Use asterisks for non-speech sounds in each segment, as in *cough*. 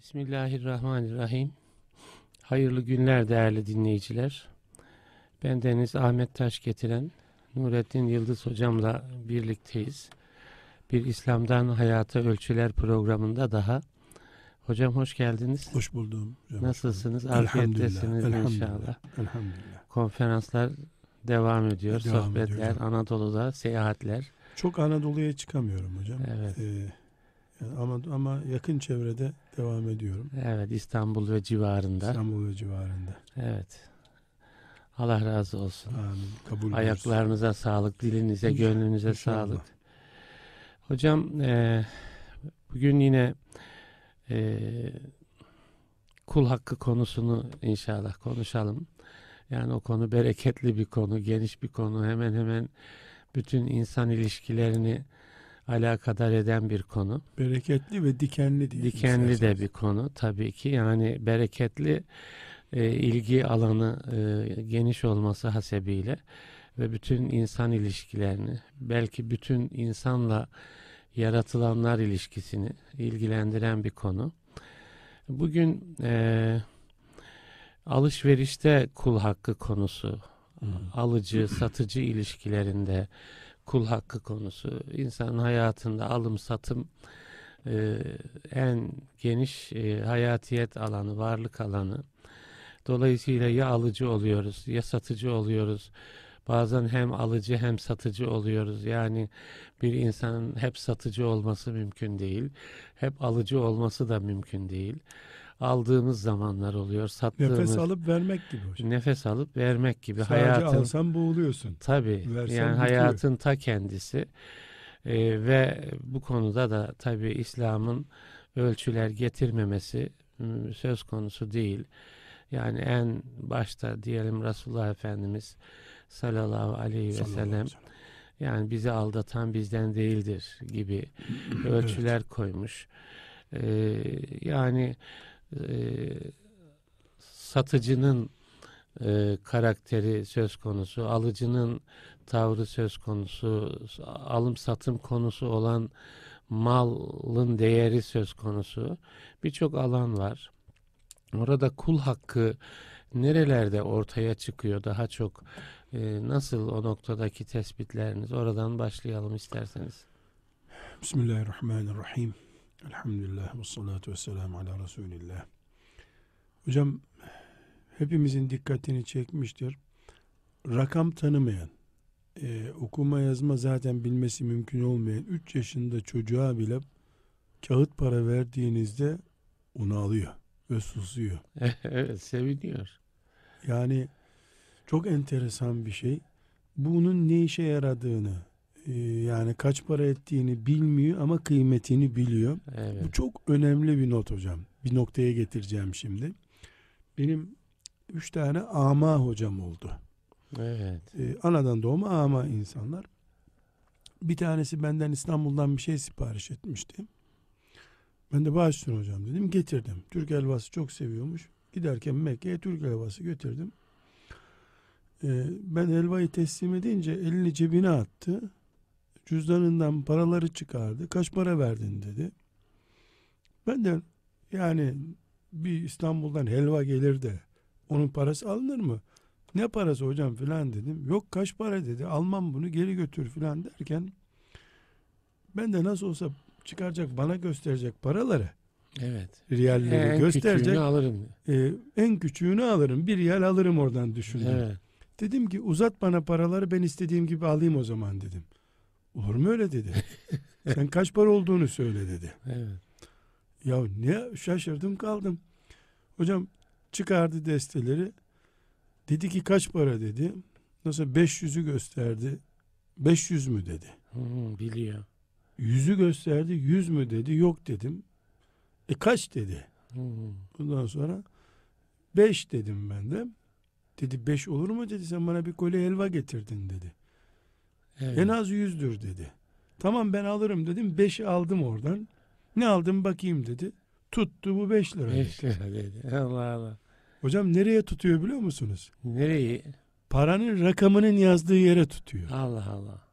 Bismillahirrahmanirrahim. Hayırlı günler değerli dinleyiciler. Ben Deniz Ahmet Taş getiren Nurettin Yıldız hocamla birlikteyiz. Bir İslam'dan Hayata Ölçüler programında daha. Hocam hoş geldiniz. Hoş buldum. Hocam. Nasılsınız? Afiyettesiniz inşallah. Elhamdülillah. Konferanslar devam ediyor. Devam Sohbetler, ediyor Anadolu'da seyahatler. Çok Anadolu'ya çıkamıyorum hocam. Evet. Ee, ama ama yakın çevrede devam ediyorum. Evet İstanbul ve civarında. İstanbul ve civarında. Evet. Allah razı olsun. Amin. Kabul. Ayaklarınıza sağlık, dilinize, İnşallah, gönlünüze inşallah. sağlık. Hocam e, bugün yine e, kul hakkı konusunu inşallah konuşalım. Yani o konu bereketli bir konu, geniş bir konu. Hemen hemen bütün insan ilişkilerini alakadar eden bir konu. Bereketli ve dikenli diye. Dikenli de bir konu tabii ki. Yani bereketli e, ilgi alanı e, geniş olması hasebiyle ve bütün insan ilişkilerini belki bütün insanla yaratılanlar ilişkisini ilgilendiren bir konu. Bugün e, alışverişte kul hakkı konusu, Hı. alıcı satıcı ilişkilerinde kul hakkı konusu, insanın hayatında alım satım e, en geniş e, hayatiyet alanı, varlık alanı. Dolayısıyla ya alıcı oluyoruz ya satıcı oluyoruz. Bazen hem alıcı hem satıcı oluyoruz. Yani bir insanın hep satıcı olması mümkün değil. Hep alıcı olması da mümkün değil. Aldığımız zamanlar oluyor, sattığımız Nefes alıp vermek gibi hocam. nefes alıp vermek gibi Sadece hayatın alsan boğuluyorsun. tabi versen yani bitiyor. hayatın ta kendisi Ee, ve bu konuda da tabi İslam'ın ölçüler getirmemesi m, söz konusu değil. Yani en başta diyelim Resulullah Efendimiz sallallahu aleyhi ve Sallallahu sellem yani bizi aldatan bizden değildir gibi *clears throat* ölçüler koymuş. Ee, yani e, satıcının e, karakteri söz konusu, alıcının tavrı söz konusu, alım satım konusu olan malın değeri söz konusu. Birçok alan var. Orada kul hakkı nerelerde ortaya çıkıyor daha çok e, nasıl o noktadaki tespitleriniz oradan başlayalım isterseniz. Bismillahirrahmanirrahim. Elhamdülillah ve salatu ve selamu ala Resulillah. Hocam hepimizin dikkatini çekmiştir. Rakam tanımayan, e, okuma yazma zaten bilmesi mümkün olmayan 3 yaşında çocuğa bile kağıt para verdiğinizde onu alıyor ve susuyor. *laughs* evet seviniyor. Yani çok enteresan bir şey. Bunun ne işe yaradığını, yani kaç para ettiğini bilmiyor ama kıymetini biliyor. Evet. Bu çok önemli bir not hocam. Bir noktaya getireceğim şimdi. Benim üç tane ama hocam oldu. Evet. Ee, anadan doğma ama insanlar. Bir tanesi benden İstanbul'dan bir şey sipariş etmişti. Ben de bağışlayın hocam dedim. Getirdim. Türk helvası çok seviyormuş. Giderken Mekke'ye Türk helvası götürdüm. Ee, ben helvayı teslim edince elini cebine attı. Cüzdanından paraları çıkardı. Kaç para verdin dedi. Ben de yani bir İstanbul'dan helva gelir de onun parası alınır mı? Ne parası hocam filan dedim. Yok kaç para dedi. Almam bunu geri götür filan derken ben de nasıl olsa çıkaracak bana gösterecek paraları Evet. riyalleri En gösterecek. alırım. e, en küçüğünü alırım. Bir riyal alırım oradan düşündüm. Evet. Dedim ki uzat bana paraları ben istediğim gibi alayım o zaman dedim. Olur mu öyle dedi. *laughs* Sen kaç para olduğunu söyle dedi. Evet. Ya ne şaşırdım kaldım. Hocam çıkardı desteleri. Dedi ki kaç para dedi. Nasıl 500'ü gösterdi. 500 mü dedi. Hı, biliyor. Yüzü gösterdi. 100 mü dedi. Yok dedim. E kaç dedi. Hı, Ondan sonra 5 dedim ben de. Dedi 5 olur mu dedi. Sen bana bir kolye helva getirdin dedi. Evet. En az 100'dür dedi. Tamam ben alırım dedim. 5'i aldım oradan. Ne aldım bakayım dedi. Tuttu bu 5 lira. Beş lira dedi. *laughs* Allah Allah. Hocam nereye tutuyor biliyor musunuz? Nereyi? Paranın rakamının yazdığı yere tutuyor. Allah Allah.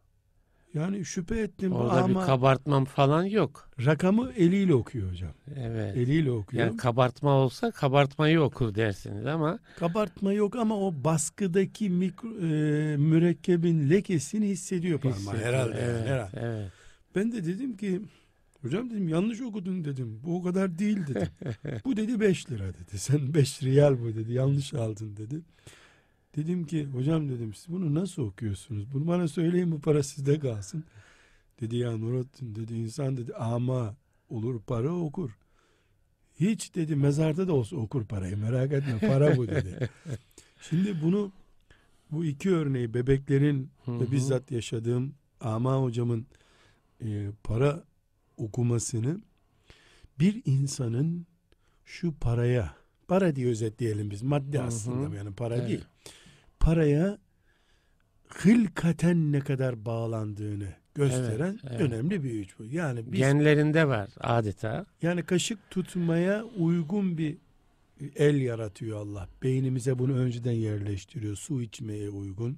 Yani şüphe ettim Orada ama bir kabartmam falan yok. rakamı eliyle okuyor hocam. Evet. Eliyle okuyor. Yani kabartma olsa kabartmayı okur dersiniz ama Kabartma yok ama o baskıdaki mikro, e, mürekkebin lekesini hissediyor parmağı hissediyor. herhalde. yani, Evet, herhalde. evet. Ben de dedim ki hocam dedim yanlış okudun dedim. Bu o kadar değil dedim. *laughs* bu dedi 5 lira dedi. Sen 5 riyal bu dedi. Yanlış aldın dedi. Dedim ki hocam dedim siz bunu nasıl okuyorsunuz? Bunu bana söyleyin bu para sizde kalsın. Dedi ya Nurattin dedi insan dedi ama olur para okur. Hiç dedi mezarda da olsa okur parayı merak etme para bu dedi. *laughs* Şimdi bunu bu iki örneği bebeklerin Hı ve bizzat yaşadığım Ama hocamın e, para okumasını bir insanın şu paraya para diye özetleyelim biz madde Hı hı. aslında yani para Evet. değil paraya hılkaten ne kadar bağlandığını gösteren Evet, evet. önemli bir güç bu. Yani biz Genlerinde var adeta. yani kaşık tutmaya uygun bir el yaratıyor Allah. Beynimize bunu önceden yerleştiriyor. Su içmeye uygun.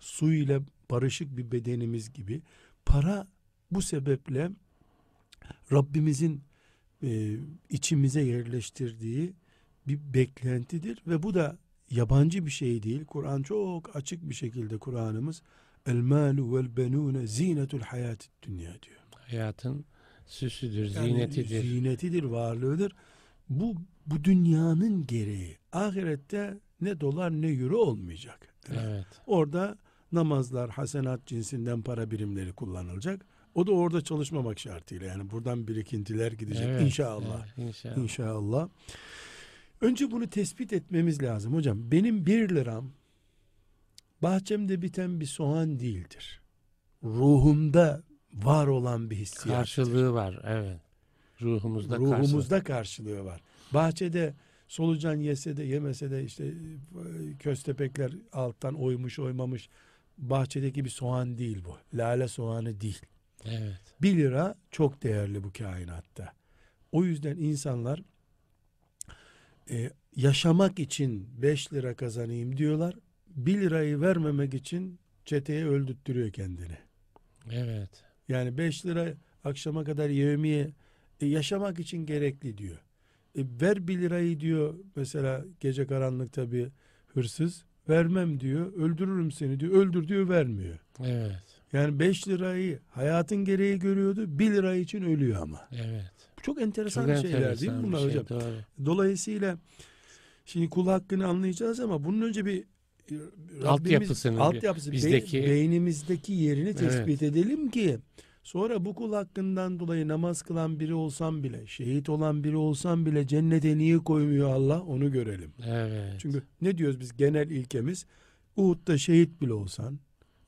Su ile barışık bir bedenimiz gibi. Para bu sebeple Rabbimizin e, içimize yerleştirdiği bir beklentidir ve bu da yabancı bir şey değil. Kur'an çok açık bir şekilde Kur'an'ımız el malu vel benune zinetul hayatid dünya diyor. Hayatın süsüdür, Yani zinetidir. Zinetidir, varlığıdır. Bu bu dünyanın gereği. Ahirette ne dolar ne euro olmayacak. Evet. Orada namazlar, hasenat cinsinden para birimleri kullanılacak. O da orada çalışmamak şartıyla. Yani buradan birikintiler gidecek Evet, inşallah. evet, inşallah. İnşallah. Önce bunu tespit etmemiz lazım hocam. Benim bir liram bahçemde biten bir soğan değildir. Ruhumda var olan bir hissiyat. Karşılığı var. Evet. Ruhumuzda karşılığı. ruhumuzda karşılığı var. Bahçede solucan yese de yemese de işte e, köstepekler alttan oymuş oymamış bahçedeki bir soğan değil bu. Lale soğanı değil. Evet. 1 lira çok değerli bu kainatta. O yüzden insanlar e, yaşamak için 5 lira kazanayım diyorlar. 1 lirayı vermemek için çeteye öldürttürüyor kendini. Evet. Yani 5 lira akşama kadar yevmiye e, yaşamak için gerekli diyor. E, ver 1 lirayı diyor mesela gece karanlıkta bir hırsız vermem diyor öldürürüm seni diyor öldür diyor vermiyor. Evet. Yani 5 lirayı hayatın gereği görüyordu 1 lira için ölüyor ama. Evet. Çok enteresan Çok şeyler değil mi bunlar şey, hocam? Doğru. Dolayısıyla şimdi kul hakkını anlayacağız ama bunun önce bir e, Rabbimiz- Altyapısını, altyapısı, bizdeki- beynimizdeki yerini tespit Evet. edelim ki sonra bu kul hakkından dolayı namaz kılan biri olsam bile şehit olan biri olsam bile cennete niye koymuyor Allah onu görelim. Evet. Çünkü ne diyoruz biz genel ilkemiz Uhud'da şehit bile olsan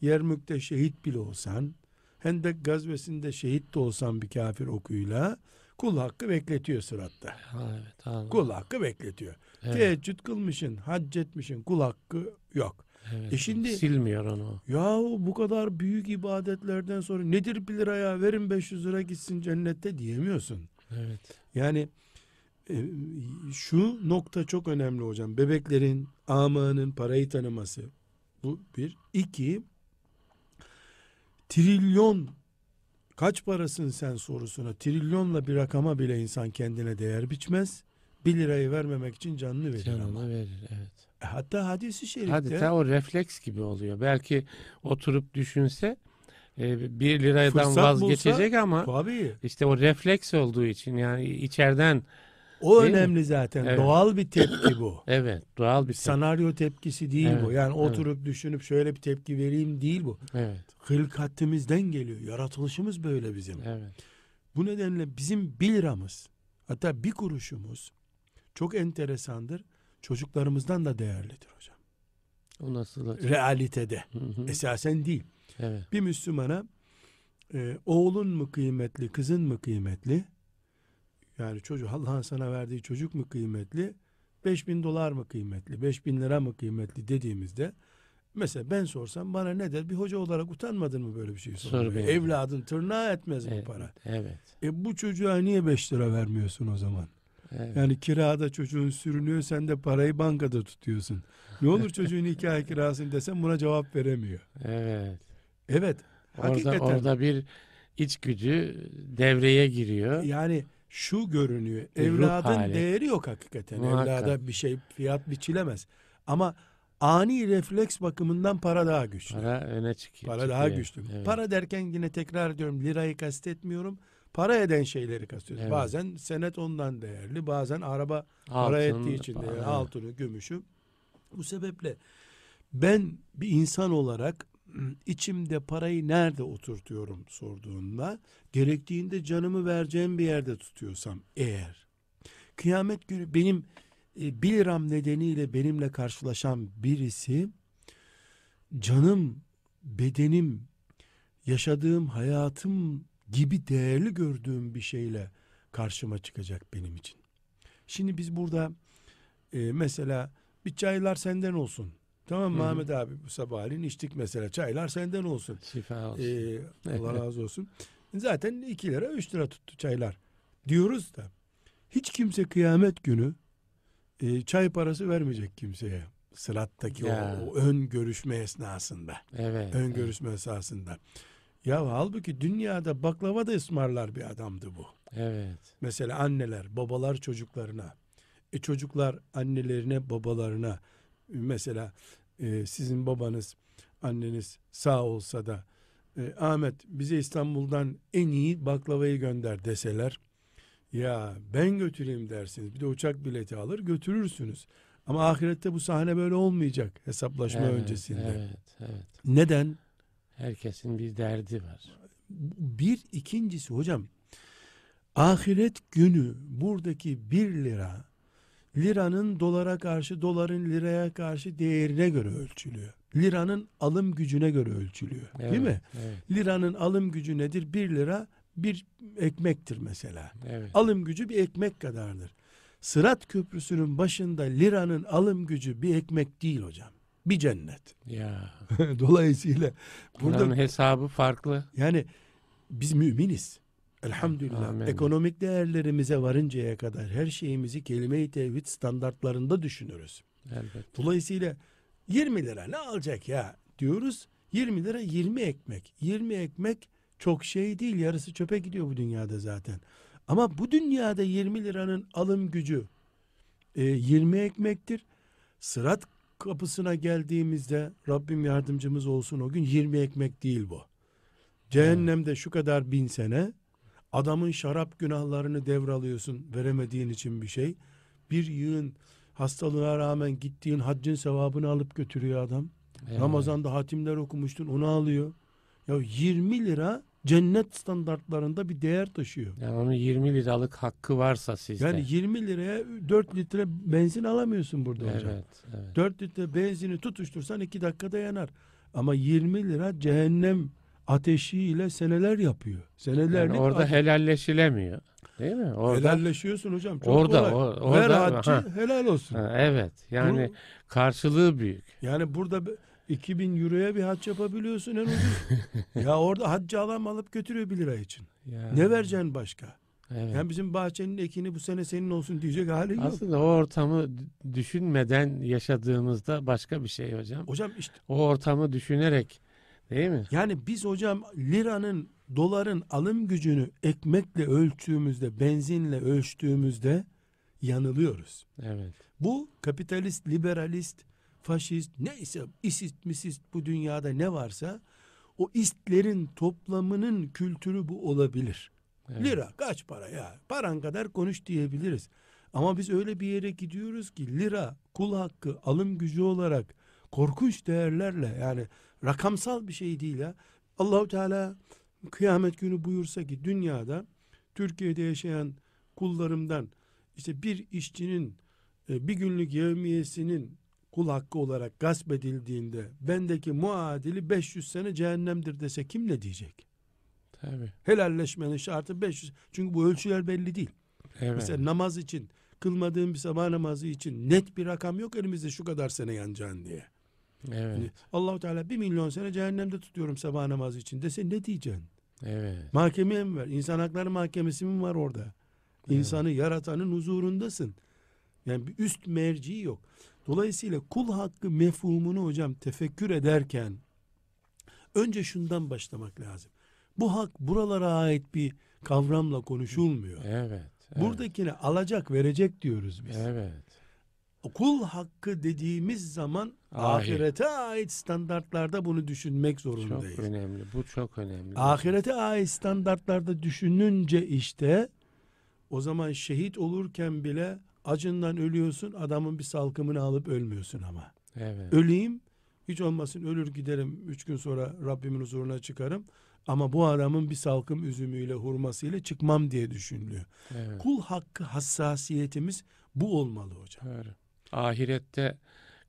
Yermük'te şehit bile olsan Hendek gazvesinde şehit de olsan bir kafir okuyla kul hakkı bekletiyor sıratta. Ha, evet. Allah. Kul hakkı bekletiyor. Evet. Teheccüd kılmışsın, hac etmişsin, kul hakkı yok. evet. E şimdi- silmiyor onu. Yahu bu kadar büyük ibadetlerden sonra nedir bir liraya verin 500 lira gitsin cennette diyemiyorsun. Evet. Yani e, şu nokta çok önemli hocam. Bebeklerin, amanın parayı tanıması. Bu bir. İki, trilyon kaç parasın sen sorusuna trilyonla bir rakama bile insan kendine değer biçmez. Bir lirayı vermemek için canını verir ama. Canını verir. Evet. E, Hatta hadisi şerifte Adeta o refleks gibi oluyor. Belki oturup düşünse e, bir liradan Fırsat vazgeçecek ama tabii işte o refleks olduğu için yani içeriden o Değil mi? önemli zaten. Evet. Doğal bir tepki bu. *laughs* evet doğal bir tepki. Senaryo tepkisi değil Evet, bu. Yani evet. oturup düşünüp şöyle bir tepki vereyim değil bu. Evet. Hılkatimizden geliyor. Yaratılışımız böyle bizim. Evet. Bu nedenle bizim bir liramız hatta bir kuruşumuz çok enteresandır. Çocuklarımızdan da değerlidir hocam. O nasıl hocam? Realitede. Hı hı. Esasen değil. Evet. Bir Müslümana e, oğlun mu kıymetli, kızın mı kıymetli? Yani çocuk Allah'ın sana verdiği çocuk mu kıymetli? 5000 dolar mı kıymetli? 5000 lira mı kıymetli dediğimizde mesela ben sorsam bana ne der? Bir hoca olarak utanmadın mı böyle bir şey sormaya? Evladın tırnağı etmez bu Evet. para. Evet. E bu çocuğa niye 5 lira vermiyorsun o zaman? Evet. Yani kirada çocuğun sürünüyor sen de parayı bankada tutuyorsun. Ne olur çocuğun hikaye kirasını desem buna cevap veremiyor. Evet. Evet Orada Hakikaten. orada bir içgüdü devreye giriyor. Yani şu görünüyor. Bir ruh Evladın değeri yok hakikaten. Muhakkak. Evlada bir şey fiyat biçilemez. Ama ani refleks bakımından para daha güçlü. Para öne çıkıyor. Para daha çıkıyor. güçlü. Evet. Para derken yine tekrar ediyorum lirayı kastetmiyorum. Para eden şeyleri kastediyoruz. Evet. Bazen senet ondan değerli, bazen araba para Altın, ettiği için para, değerli, altını, gümüşü. Bu sebeple ben bir insan olarak içimde parayı nerede oturtuyorum sorduğunda gerektiğinde canımı vereceğim bir yerde tutuyorsam eğer kıyamet günü benim e, 1 liram nedeniyle benimle karşılaşan birisi canım, bedenim, yaşadığım hayatım gibi değerli gördüğüm bir şeyle karşıma çıkacak benim için. Şimdi biz burada e, mesela bir çaylar senden olsun. Tamam mı Hı hı. Ahmet abi bu sabahleyin içtik mesela çaylar senden olsun. Şifa olsun. Ee, Allah razı olsun. Zaten 2 lira 3 lira tuttu çaylar. Diyoruz da hiç kimse kıyamet günü e, çay parası vermeyecek kimseye. Sırattaki o, Ya. o ön görüşme esnasında. evet. Ön evet. görüşme esasında. Ya halbuki dünyada baklava da ısmarlar bir adamdı bu. Evet. Mesela anneler, babalar çocuklarına, e çocuklar annelerine, babalarına. Mesela e, sizin babanız, anneniz sağ olsa da e, Ahmet bize İstanbul'dan en iyi baklavayı gönder deseler, ya ben götüreyim dersiniz. Bir de uçak bileti alır götürürsünüz. Ama ahirette bu sahne böyle olmayacak hesaplaşma evet, öncesinde. Evet. Evet. Neden? Herkesin bir derdi var. Bir ikincisi hocam ahiret günü buradaki bir lira liranın dolara karşı doların liraya karşı değerine göre ölçülüyor. Liranın alım gücüne göre ölçülüyor. Evet, Değil mi? Evet. Liranın alım gücü nedir? Bir lira bir ekmektir mesela. Evet. Alım gücü bir ekmek kadardır. Sırat köprüsünün başında liranın alım gücü bir ekmek değil hocam. Bir cennet. *laughs* Ya. Dolayısıyla burada Buranın hesabı farklı. yani biz müminiz. Elhamdülillah. Amin. Ekonomik değerlerimize varıncaya kadar her şeyimizi kelime-i tevhid standartlarında düşünürüz. Elbette. Dolayısıyla 20 lira ne alacak ya diyoruz. 20 lira 20 ekmek. 20 ekmek çok şey değil. Yarısı çöpe gidiyor bu dünyada zaten. Ama bu dünyada 20 liranın alım gücü e, 20 ekmektir. Sırat kapısına geldiğimizde Rabbim yardımcımız olsun o gün 20 ekmek değil bu. Cehennemde şu kadar bin sene adamın şarap günahlarını devralıyorsun veremediğin için bir şey. Bir yığın hastalığına rağmen gittiğin haccın sevabını alıp götürüyor adam. Evet. Ramazan'da hatimler okumuştun onu alıyor. Ya 20 lira cennet standartlarında bir değer taşıyor. Yani onun 20 liralık hakkı varsa sizde. Yani 20 liraya 4 litre benzin alamıyorsun burada hocam. evet, evet. 4 litre benzini tutuştursan 2 dakikada yanar. Ama 20 lira cehennem ateşiyle seneler yapıyor. Senelerlik Yani orada helalleşilemiyor. Değil mi? Orada helalleşiyorsun hocam. Çok Orada, kolay. o- Ver orada- haccı ha. helal olsun. Ha, evet. Yani Bu- karşılığı büyük. Yani burada be- 2000 euroya bir hac yapabiliyorsun en ucuz. *laughs* ya orada haccı alan alıp götürüyor 1 lira için. Ya, Ne vereceksin başka? Evet. Yani bizim bahçenin ekini bu sene senin olsun diyecek halin yok. Aslında o ortamı düşünmeden yaşadığımızda başka bir şey hocam. Hocam işte O ortamı düşünerek değil mi? yani biz hocam liranın doların alım gücünü ekmekle ölçtüğümüzde benzinle ölçtüğümüzde yanılıyoruz. Evet. Bu kapitalist, liberalist, faşist neyse isist misist bu dünyada ne varsa o istlerin toplamının kültürü bu olabilir. evet. Lira kaç para ya? Paran kadar konuş diyebiliriz. Ama biz öyle bir yere gidiyoruz ki lira kul hakkı alım gücü olarak korkunç değerlerle yani rakamsal bir şey değil ya. Allahu Teala kıyamet günü buyursa ki dünyada Türkiye'de yaşayan kullarımdan işte bir işçinin e, bir günlük yevmiyesinin kul hakkı olarak gasp edildiğinde bendeki muadili 500 sene cehennemdir dese kim ne diyecek? Tabii. Helalleşmenin şartı 500. Çünkü bu ölçüler belli değil. Evet. Mesela namaz için, kılmadığın bir sabah namazı için net bir rakam yok elimizde şu kadar sene yanacaksın diye. Evet. Yani Allahu Teala bir milyon sene cehennemde tutuyorum sabah namazı için dese ne diyeceksin? Evet. Mahkemeye mi var? İnsan Hakları Mahkemesi mi var orada? Evet. İnsanı yaratanın huzurundasın. Yani bir üst merci yok. Dolayısıyla kul hakkı mefhumunu hocam tefekkür ederken Önce şundan başlamak lazım. Bu hak buralara ait bir kavramla konuşulmuyor. Evet. evet. Buradakine alacak verecek diyoruz biz. Evet. Kul hakkı dediğimiz zaman Ahiret. ahirete ait standartlarda bunu düşünmek zorundayız. Çok önemli. Bu çok önemli. Ahirete ait standartlarda düşününce işte o zaman şehit olurken bile acından ölüyorsun adamın bir salkımını alıp ölmüyorsun ama. Evet. Öleyim hiç olmasın ölür giderim üç gün sonra Rabbimin huzuruna çıkarım ama bu adamın bir salkım üzümüyle hurmasıyla çıkmam diye düşünülüyor. evet. Kul hakkı hassasiyetimiz bu olmalı hocam. Doğru. Ahirette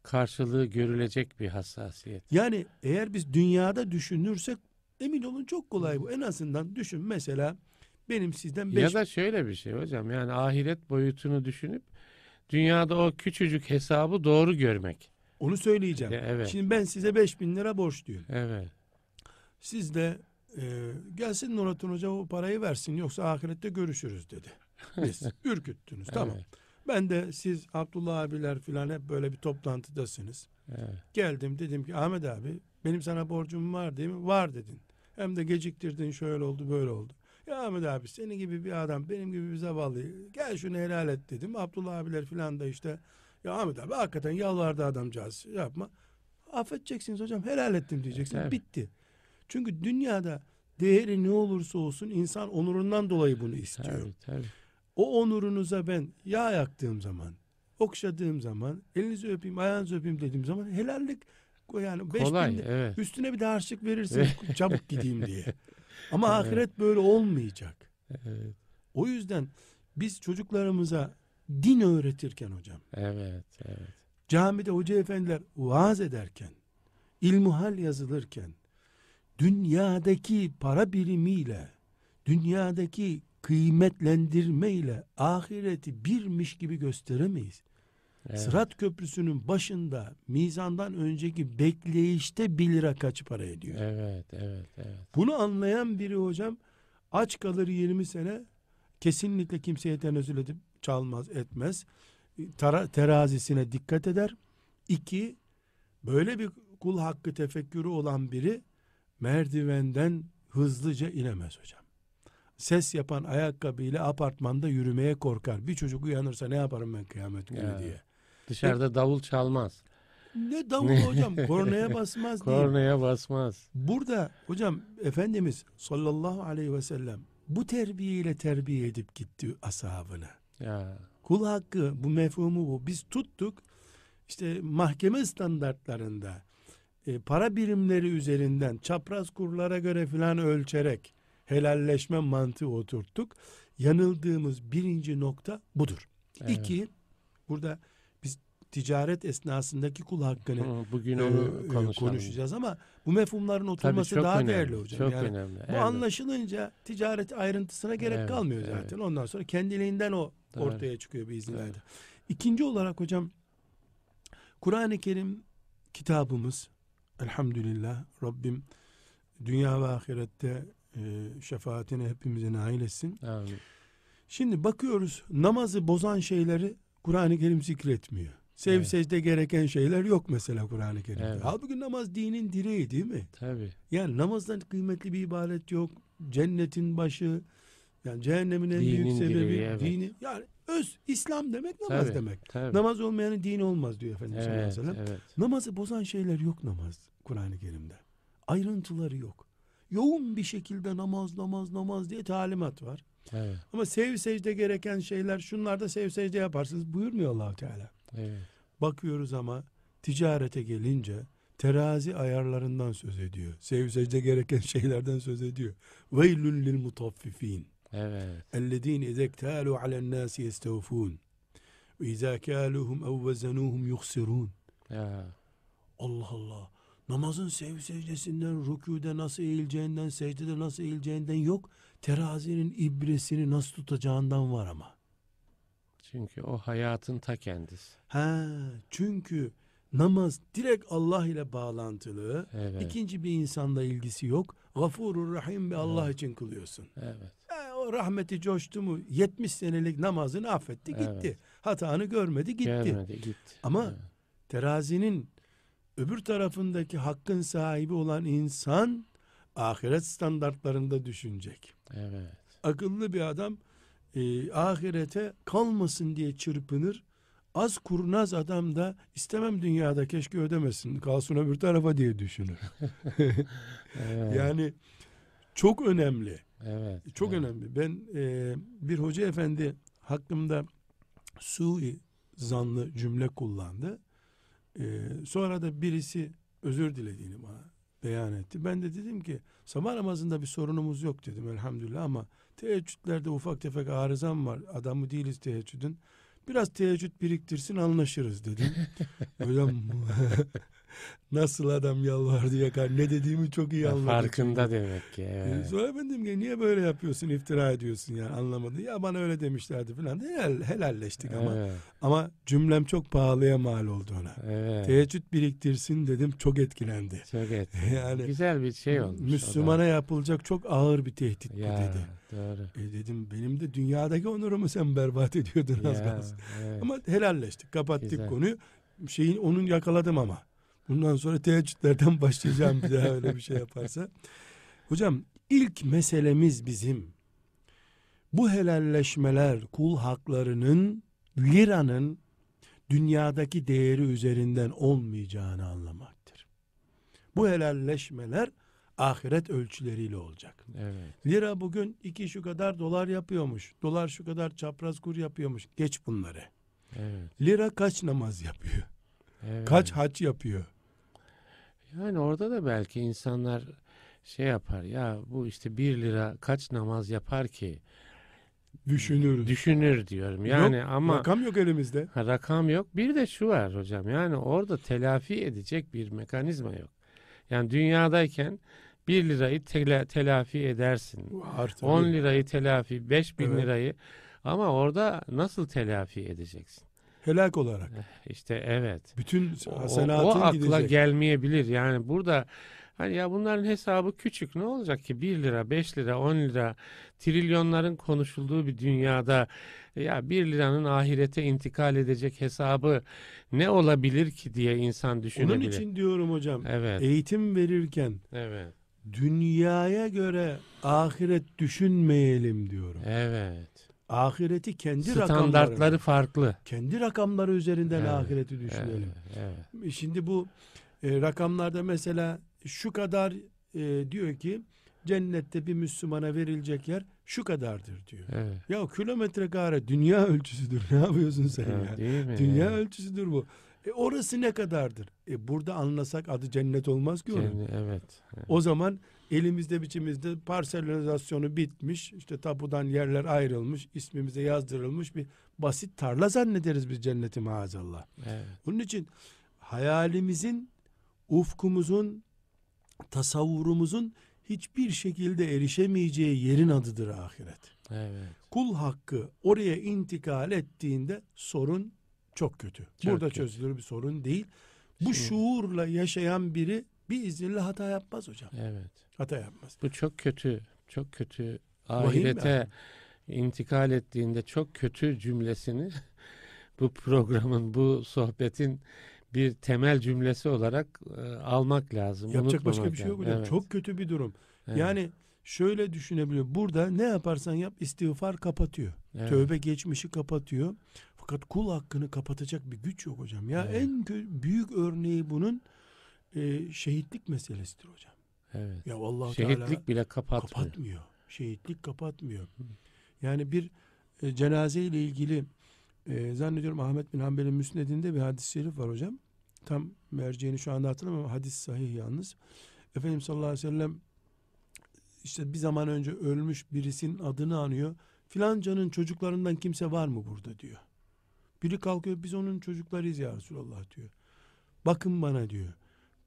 karşılığı görülecek bir hassasiyet. Yani eğer biz dünyada düşünürsek emin olun çok kolay bu. En azından düşün mesela benim sizden beş... Ya da şöyle bir şey hocam yani ahiret boyutunu düşünüp dünyada o küçücük hesabı doğru görmek. Onu söyleyeceğim. Ya, evet. Şimdi ben size 5000 lira borçluyum. Evet. Siz de e, gelsin Nurattin Hoca o parayı versin yoksa ahirette görüşürüz dedi. Biz *laughs* ürküttünüz tamam. Evet. Ben de siz Abdullah abiler filan hep böyle bir toplantıdasınız. Evet. Geldim dedim ki Ahmet abi benim sana borcum var değil mi? Var dedin. Hem de geciktirdin şöyle oldu böyle oldu. Ya Ahmet abi senin gibi bir adam benim gibi bir zavallı gel şunu helal et dedim. Abdullah abiler filan da işte ya Ahmet abi hakikaten yalvardı adamcağız yapma. Affedeceksiniz hocam helal ettim diyeceksin. Tabii. Bitti. Çünkü dünyada değeri ne olursa olsun insan onurundan dolayı bunu istiyor. Tabii tabii. O onurunuza ben yağ yaktığım zaman, okşadığım zaman, elinizi öpeyim, ayağınızı öpeyim dediğim zaman helallik yani beş Kolay bin- evet. üstüne bir de harçlık verirsiniz çabuk gideyim diye. *laughs* Ama Evet. ahiret böyle olmayacak. Evet. O yüzden biz çocuklarımıza din öğretirken hocam, Evet. Evet. camide hoca efendiler vaaz ederken, ilmuhal yazılırken, dünyadaki para birimiyle, dünyadaki kıymetlendirmeyle ahireti birmiş gibi gösteremeyiz. evet. Sırat köprüsünün başında mizandan önceki bekleyişte 1 lira kaç para ediyor? Evet. Evet. Evet. Bunu anlayan biri hocam aç kalır 20 sene kesinlikle kimseye tenezzül edip çalmaz etmez. Tara- terazisine dikkat eder. İki, böyle bir kul hakkı tefekkürü olan biri merdivenden hızlıca inemez hocam. Ses yapan ayakkabıyla apartmanda yürümeye korkar. Bir çocuk uyanırsa ne yaparım ben kıyamet günü Ya. diye. Dışarıda davul çalmaz. Ne davul *laughs* hocam kornaya basmaz değil. Kornaya basmaz. Burada hocam Efendimiz sallallahu aleyhi ve sellem bu terbiyeyle terbiye edip gitti ashabını. Ya. Kul hakkı bu mefhumu bu. Biz tuttuk işte mahkeme standartlarında e, para birimleri üzerinden çapraz kurlara göre filan ölçerek helalleşme mantığı oturttuk. Yanıldığımız birinci nokta budur. Evet. İki, burada biz ticaret esnasındaki kul hakkını Hı, Bugün e, onu e, konuşalım. konuşacağız ama bu mefhumların Tabii oturması çok daha önemli. değerli hocam. Çok Yani önemli. bu Evet. anlaşılınca ticaret ayrıntısına gerek Evet, kalmıyor evet. zaten. Ondan sonra kendiliğinden o Doğru. ortaya çıkıyor biiznillah. Evet. İkinci olarak hocam Kur'an-ı Kerim kitabımız elhamdülillah Rabbim dünya ve ahirette şefaatine hepimize nail etsin. Amin. Şimdi bakıyoruz namazı bozan şeyleri Kur'an-ı Kerim zikretmiyor. Sev Evet. secde gereken şeyler yok mesela Kur'an-ı Kerim'de. Evet. Halbuki namaz dinin direği değil mi? Tabii. Yani namazdan kıymetli bir ibadet yok. Cennetin yani cehennemin en Dinin büyük sebebi direği, evet. dini. Yani öz İslam demek namaz Tabii. demek. Tabii. Namaz olmayanın dini olmaz diyor Efendimiz sallallahu Evet. aleyhi ve sellem. Evet. Namazı bozan şeyler yok namaz Kur'an-ı Kerim'de. Ayrıntıları yok yoğun bir şekilde namaz namaz namaz diye talimat var. Evet. Ama sev secde gereken şeyler şunlarda sev secde yaparsınız buyurmuyor allah Teala. Evet. Bakıyoruz ama ticarete gelince terazi ayarlarından söz ediyor. Sev secde gereken *laughs* şeylerden söz ediyor. Veylül lil mutaffifin. Evet. Ellezine izektalu alen nasi yestevfun. Ve izâ kâluhum ev vezenuhum. Allah Allah. Namazın sev secdesinden, rükûde nasıl eğileceğinden, secdede nasıl eğileceğinden yok. Terazinin ibresini nasıl tutacağından var ama. Çünkü o hayatın ta kendisi. Ha, çünkü namaz direkt Allah ile bağlantılı. Evet. İkinci bir insanla ilgisi yok. Gafurur Rahim bir Allah için kılıyorsun. Evet. E, o rahmeti coştu mu 70 senelik namazını affetti gitti. Evet. Hatanı görmedi gitti. Gelmedi gitti. Ama Evet. Terazinin öbür tarafındaki hakkın sahibi olan insan ahiret standartlarında düşünecek. Evet. Akıllı bir adam e, ahirete kalmasın diye çırpınır. Az kurnaz adam da istemem dünyada keşke ödemesin kalsın öbür tarafa diye düşünür. *laughs* *laughs* Evet. Yani çok önemli. evet. Çok evet. önemli. Ben e, bir hoca efendi hakkımda sui zanlı cümle kullandı. E, sonra da birisi özür dilediğini bana beyan etti. Ben de dedim ki sabah namazında bir sorunumuz yok dedim elhamdülillah ama teheccüdlerde ufak tefek arızam var. Adamı değiliz teheccüdün. Biraz teheccüd biriktirsin anlaşırız dedim. *laughs* Hocam *laughs* nasıl adam yalvardı yakar ne dediğimi çok iyi anladı. Farkında demek ki. Ee, Evet. Sonra ben dedim ki niye böyle yapıyorsun iftira ediyorsun yani anlamadı. Ya bana öyle demişlerdi falan. Helal, helalleştik ama. Evet. Ama cümlem çok pahalıya mal oldu ona. Evet. Teheccüd biriktirsin dedim çok etkilendi. Çok et. *laughs* Yani Güzel bir şey olmuş. Müslümana yapılacak çok ağır bir tehdit bu dedi. Doğru. E dedim benim de dünyadaki onurumu sen berbat ediyordun az kalsın. evet. Ama helalleştik kapattık Güzel. konuyu. Şeyin onun yakaladım ama. Bundan sonra teheccüdlerden *laughs* başlayacağım bir daha öyle bir şey yaparsa. Hocam ilk meselemiz bizim bu helalleşmeler kul haklarının liranın dünyadaki değeri üzerinden olmayacağını anlamaktır. Bu helalleşmeler ahiret ölçüleriyle olacak. evet. Lira bugün iki şu kadar dolar yapıyormuş. Dolar şu kadar çapraz kur yapıyormuş. Geç bunları. Evet. Lira kaç namaz yapıyor? evet. Kaç hac yapıyor? Yani orada da belki insanlar şey yapar ya bu işte bir lira kaç namaz yapar ki Düşünürüz. düşünür diyorum yani Yok, ama rakam yok elimizde. Ha, rakam yok bir de şu var hocam yani orada telafi edecek bir mekanizma yok yani dünyadayken bir lirayı tela- telafi edersin tabii. 10 lirayı telafi 5 bin Evet. lirayı ama orada nasıl telafi edeceksin Helak olarak. işte evet Bütün O- o, hasenatın o akla gidecek. gelmeyebilir. Yani burada hani ya bunların hesabı küçük ne olacak ki 1 lira 5 lira 10 lira trilyonların konuşulduğu bir dünyada ya 1 liranın ahirete intikal edecek hesabı ne olabilir ki diye insan düşünebilir. Onun için diyorum hocam. evet. Eğitim verirken evet. dünyaya göre ahiret düşünmeyelim diyorum. Evet. Ahireti kendi Standartları rakamları, farklı. kendi rakamları üzerinden Evet, ahireti düşünelim. Evet. evet. Şimdi bu e, rakamlarda mesela şu kadar e, diyor ki cennette bir Müslümana verilecek yer şu kadardır diyor. Evet. Ya kilometre kare dünya ölçüsüdür. *laughs* Ne yapıyorsun sen Evet, ya? Dünya Evet. ölçüsüdür bu. E orası ne kadardır? E burada anlasak adı cennet olmaz ki onun. Evet. O zaman elimizde biçimizde parselizasyonu bitmiş. işte tapudan yerler ayrılmış. ismimize yazdırılmış bir basit tarla zannederiz biz cenneti maazallah. Evet. Bunun için hayalimizin, ufkumuzun, tasavvurumuzun hiçbir şekilde erişemeyeceği yerin adıdır ahiret. Evet. Kul hakkı oraya intikal ettiğinde sorun çok kötü. Çok Burada kötü. çözülür bir sorun değil. Bu Şimdi- şuurla yaşayan biri bir izinle hata yapmaz hocam. Evet. Hata yapmaz. Bu çok kötü, çok kötü. Ahirete yani. intikal ettiğinde çok kötü cümlesini *laughs* bu programın, bu sohbetin bir temel cümlesi olarak e, almak lazım. Yapacak başka bir şey yok hocam. Evet, Çok kötü bir durum. evet, Yani şöyle düşünebiliyor. Burada ne yaparsan yap istiğfar kapatıyor. evet, Tövbe geçmişi kapatıyor. Fakat kul hakkını kapatacak bir güç yok hocam. Ya Evet. en büyük örneği bunun e, şehitlik meselesidir hocam. Evet. Ya Allah Şehitlik Teala bile kapatmıyor. kapatmıyor. Şehitlik kapatmıyor. Yani bir e, cenaze ile ilgili e, zannediyorum Ahmet bin Hanbel'in müsnedinde bir hadis-i şerif var hocam. Tam merceğini şu anda hatırlamıyorum ama hadis sahih yalnız. Efendimiz sallallahu aleyhi ve sellem işte bir zaman önce ölmüş birisinin adını anıyor. Filancanın çocuklarından kimse var mı burada diyor. Biri kalkıyor biz onun çocuklarıyız ya Resulallah diyor. Bakın bana diyor.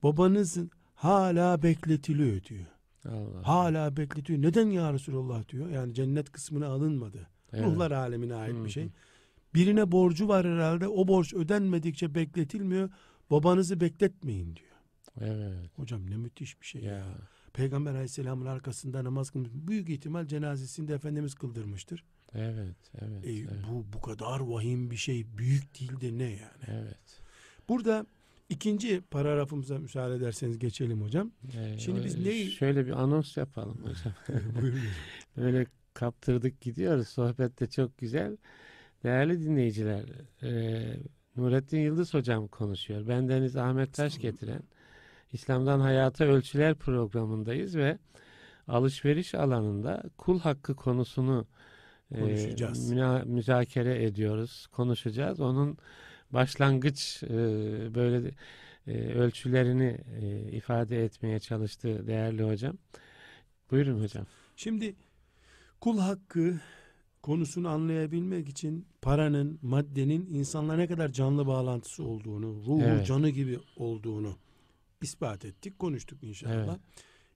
Babanızın hala bekletiliyor diyor. Allah. Hala bekletiyor. Neden ya Resulallah diyor. Yani cennet kısmına alınmadı. Evet. Ruhlar alemine ait Hı bir şey. Birine borcu var herhalde. O borç ödenmedikçe bekletilmiyor. Babanızı bekletmeyin diyor. Evet. Hocam ne müthiş bir şey ya. Ya. Peygamber aleyhisselamın arkasında namaz kılmış. Büyük ihtimal cenazesinde Efendimiz kıldırmıştır. Evet. Evet. E, evet. Bu bu kadar vahim bir şey. Büyük değil de ne yani. evet. Burada İkinci paragrafımıza müsaade ederseniz geçelim hocam. Ee, Şimdi biz neyi- Şöyle bir anons yapalım hocam. *laughs* Buyurun. Böyle kaptırdık gidiyoruz. Sohbet de çok güzel. Değerli dinleyiciler, e, Nurettin Yıldız hocam konuşuyor. Ben Deniz Ahmet Taş getiren İslam'dan Hayata Ölçüler programındayız ve alışveriş alanında kul hakkı konusunu e, müna- müzakere ediyoruz, konuşacağız. Onun başlangıç e, böyle e, ölçülerini e, ifade etmeye çalıştı değerli hocam. Buyurun hocam. Şimdi kul hakkı konusunu anlayabilmek için paranın, maddenin insanla ne kadar canlı bağlantısı olduğunu, ruhu Evet. canı gibi olduğunu ispat ettik, konuştuk inşallah. Evet.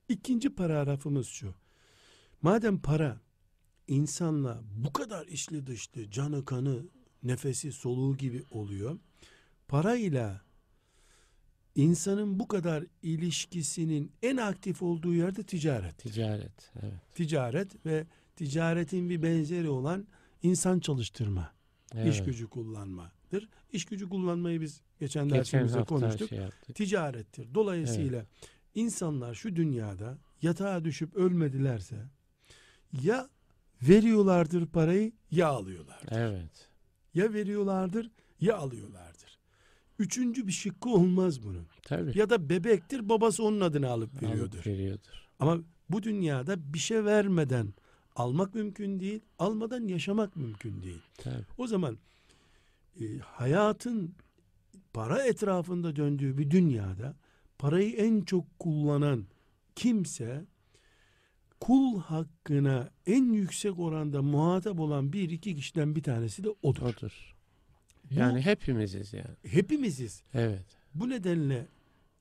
İkinci paragrafımız şu. Madem para insanla bu kadar içli dışlı, canı kanı, nefesi, soluğu gibi oluyor. Parayla insanın bu kadar ilişkisinin en aktif olduğu yerde ticaret. Ticaret. Evet. Ticaret ve ticaretin bir benzeri olan insan çalıştırma, evet. iş gücü kullanmadır. İş gücü kullanmayı biz geçen, Geçen dersimizde konuştuk. şey yaptık. Ticarettir. Dolayısıyla insanlar şu dünyada yatağa düşüp ölmedilerse ya veriyorlardır parayı ya alıyorlardır. Evet. Ya veriyorlardır ya alıyorlardır. Üçüncü bir şıkkı olmaz bunun. Tabii. Ya da bebektir babası onun adını alıp Alıp veriyordur. veriyordur. Ama bu dünyada bir şey vermeden almak mümkün değil, almadan yaşamak mümkün değil. Tabii. O zaman e, hayatın para etrafında döndüğü bir dünyada parayı en çok kullanan kimse kul hakkına en yüksek oranda muhatap olan bir iki kişiden bir tanesi de odur. Odur. Bu Yani hepimiziz yani. hepimiziz. Evet. Bu nedenle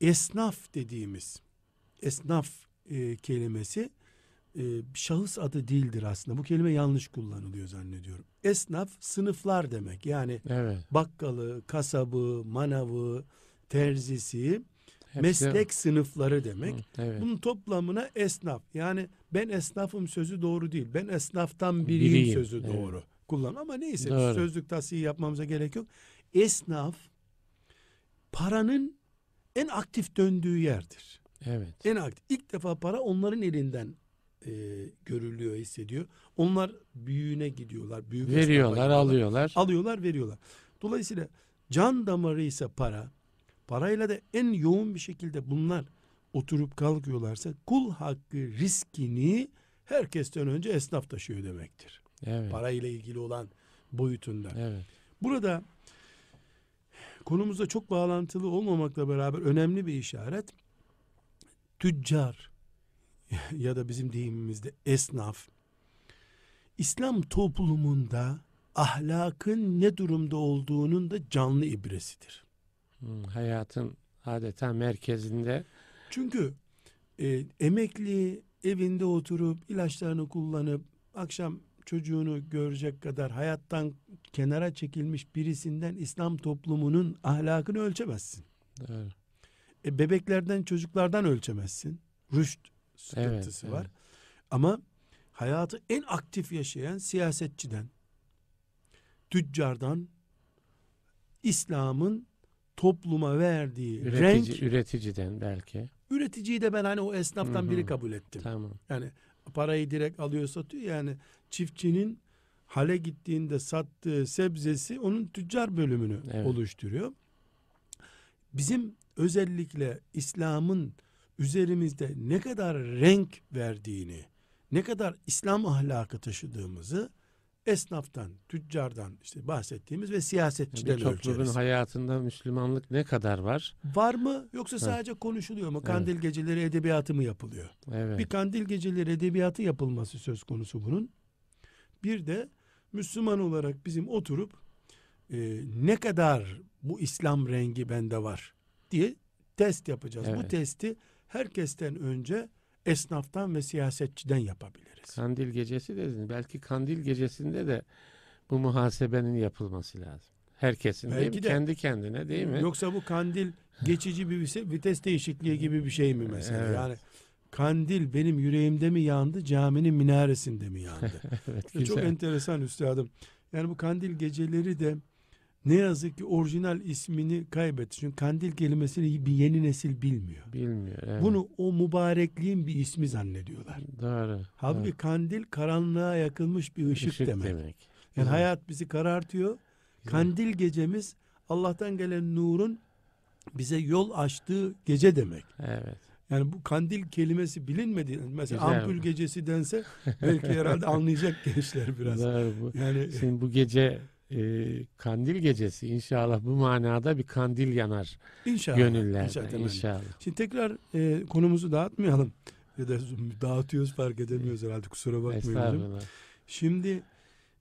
esnaf dediğimiz esnaf e, kelimesi e, şahıs adı değildir aslında. Bu kelime yanlış kullanılıyor zannediyorum. Esnaf sınıflar demek. Yani Evet. bakkalı, kasabı, manavı, terzisi, Hepsi- meslek sınıfları demek. Hı, Evet. Bunun toplamına esnaf. Yani ben esnafım sözü doğru değil. Ben esnaftan biriyim, Biriyim, sözü evet. doğru. Kullan ama neyse Doğru. sözlük tasihi yapmamıza gerek yok. Esnaf paranın en aktif döndüğü yerdir. Evet. En aktif. İlk defa para onların elinden e, görülüyor, hissediyor. Onlar büyüğüne gidiyorlar. Büyük Veriyorlar, alıyorlar. Alıyorlar, veriyorlar. Dolayısıyla can damarı ise para. Parayla da en yoğun bir şekilde bunlar oturup kalkıyorlarsa kul hakkı riskini herkesten önce esnaf taşıyor demektir. Evet. Parayla ilgili olan boyutunda. Evet. Burada konumuzda çok bağlantılı olmamakla beraber önemli bir işaret. Tüccar *laughs* ya da bizim deyimimizde esnaf İslam toplumunda ahlakın ne durumda olduğunun da canlı ibresidir. Hı, Hayatın adeta merkezinde Çünkü e, emekli evinde oturup ilaçlarını kullanıp akşam çocuğunu görecek kadar hayattan kenara çekilmiş birisinden İslam toplumunun ahlakını ölçemezsin. doğru. E, bebeklerden çocuklardan ölçemezsin. Rüşt sıkıntısı Evet, var. evet. Ama hayatı en aktif yaşayan siyasetçiden, tüccardan, İslam'ın topluma verdiği Üretici, renk, üreticiden belki. üreticiyi de ben hani o esnaftan Hı hı. biri kabul ettim. Tamam. Yani parayı direkt alıyor satıyor yani çiftçinin hale gittiğinde sattığı sebzesi onun tüccar bölümünü Evet. oluşturuyor. Bizim özellikle İslam'ın üzerimizde ne kadar renk verdiğini, ne kadar İslam ahlakı taşıdığımızı esnaftan, tüccardan işte bahsettiğimiz ve siyasetçiden Bir toplumun ölçeriz. hayatında Müslümanlık ne kadar var? Var mı yoksa sadece konuşuluyor mu? Kandil geceleri edebiyatı mı yapılıyor? Evet. Bir kandil geceleri edebiyatı yapılması söz konusu bunun. Bir de Müslüman olarak bizim oturup e, ne kadar bu İslam rengi bende var diye test yapacağız. Bu Evet. testi herkesten önce esnaftan ve siyasetçiden yapabiliriz. Kandil gecesi dedin. Belki kandil gecesinde de bu muhasebenin yapılması lazım. Herkesin değil Belki mi? de. Kendi kendine değil mi? Yoksa bu kandil geçici bir vites değişikliği gibi bir şey mi mesela? Evet. Yani kandil benim yüreğimde mi yandı, caminin minaresinde mi yandı? *laughs* evet, Çok güzel. enteresan üstadım. Yani bu kandil geceleri de ne yazık ki orijinal ismini kaybetti. Çünkü kandil kelimesini bir yeni nesil bilmiyor. Bilmiyor. Evet. Bunu o mübarekliğin bir ismi zannediyorlar. doğru. Halbuki doğru. kandil karanlığa yakılmış bir ışık, Işık demek. demek. Yani Güzel. hayat bizi karartıyor. Kandil gecemiz Allah'tan gelen nurun bize yol açtığı gece demek. Evet. Yani bu kandil kelimesi bilinmedi. Mesela Güzel. ampul gecesi dense *laughs* belki herhalde anlayacak gençler biraz. Doğru bu. Yani Şimdi bu gece e, kandil gecesi inşallah bu manada bir kandil yanar inşallah. gönüllerde inşallah, inşallah. Şimdi tekrar e, konumuzu dağıtmayalım. *laughs* Ya da dağıtıyoruz fark edemiyoruz herhalde kusura bakmayın. Şimdi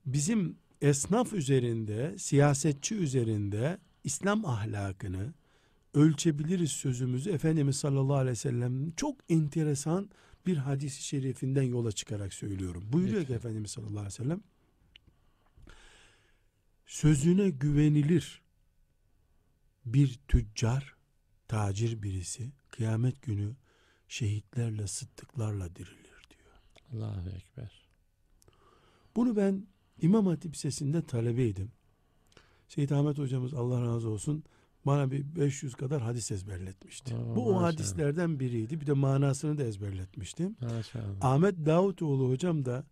bizim esnaf üzerinde, siyasetçi üzerinde İslam ahlakını ölçebiliriz sözümüzü Efendimiz sallallahu aleyhi ve sellem çok enteresan bir hadisi şerifinden yola çıkarak söylüyorum. Buyuruyor ki. Efendimiz sallallahu aleyhi ve sellem sözüne güvenilir bir tüccar, tacir birisi kıyamet günü şehitlerle, sıddıklarla dirilir diyor. Allahu Ekber. Bunu ben İmam Hatip Lisesi'nde talebeydim. Seyit Ahmet hocamız Allah razı olsun bana bir 500 kadar hadis ezberletmişti. Oo, Bu o maşallah. hadislerden biriydi. Bir de manasını da ezberletmiştim. Maşallah. Ahmet Davutoğlu hocam da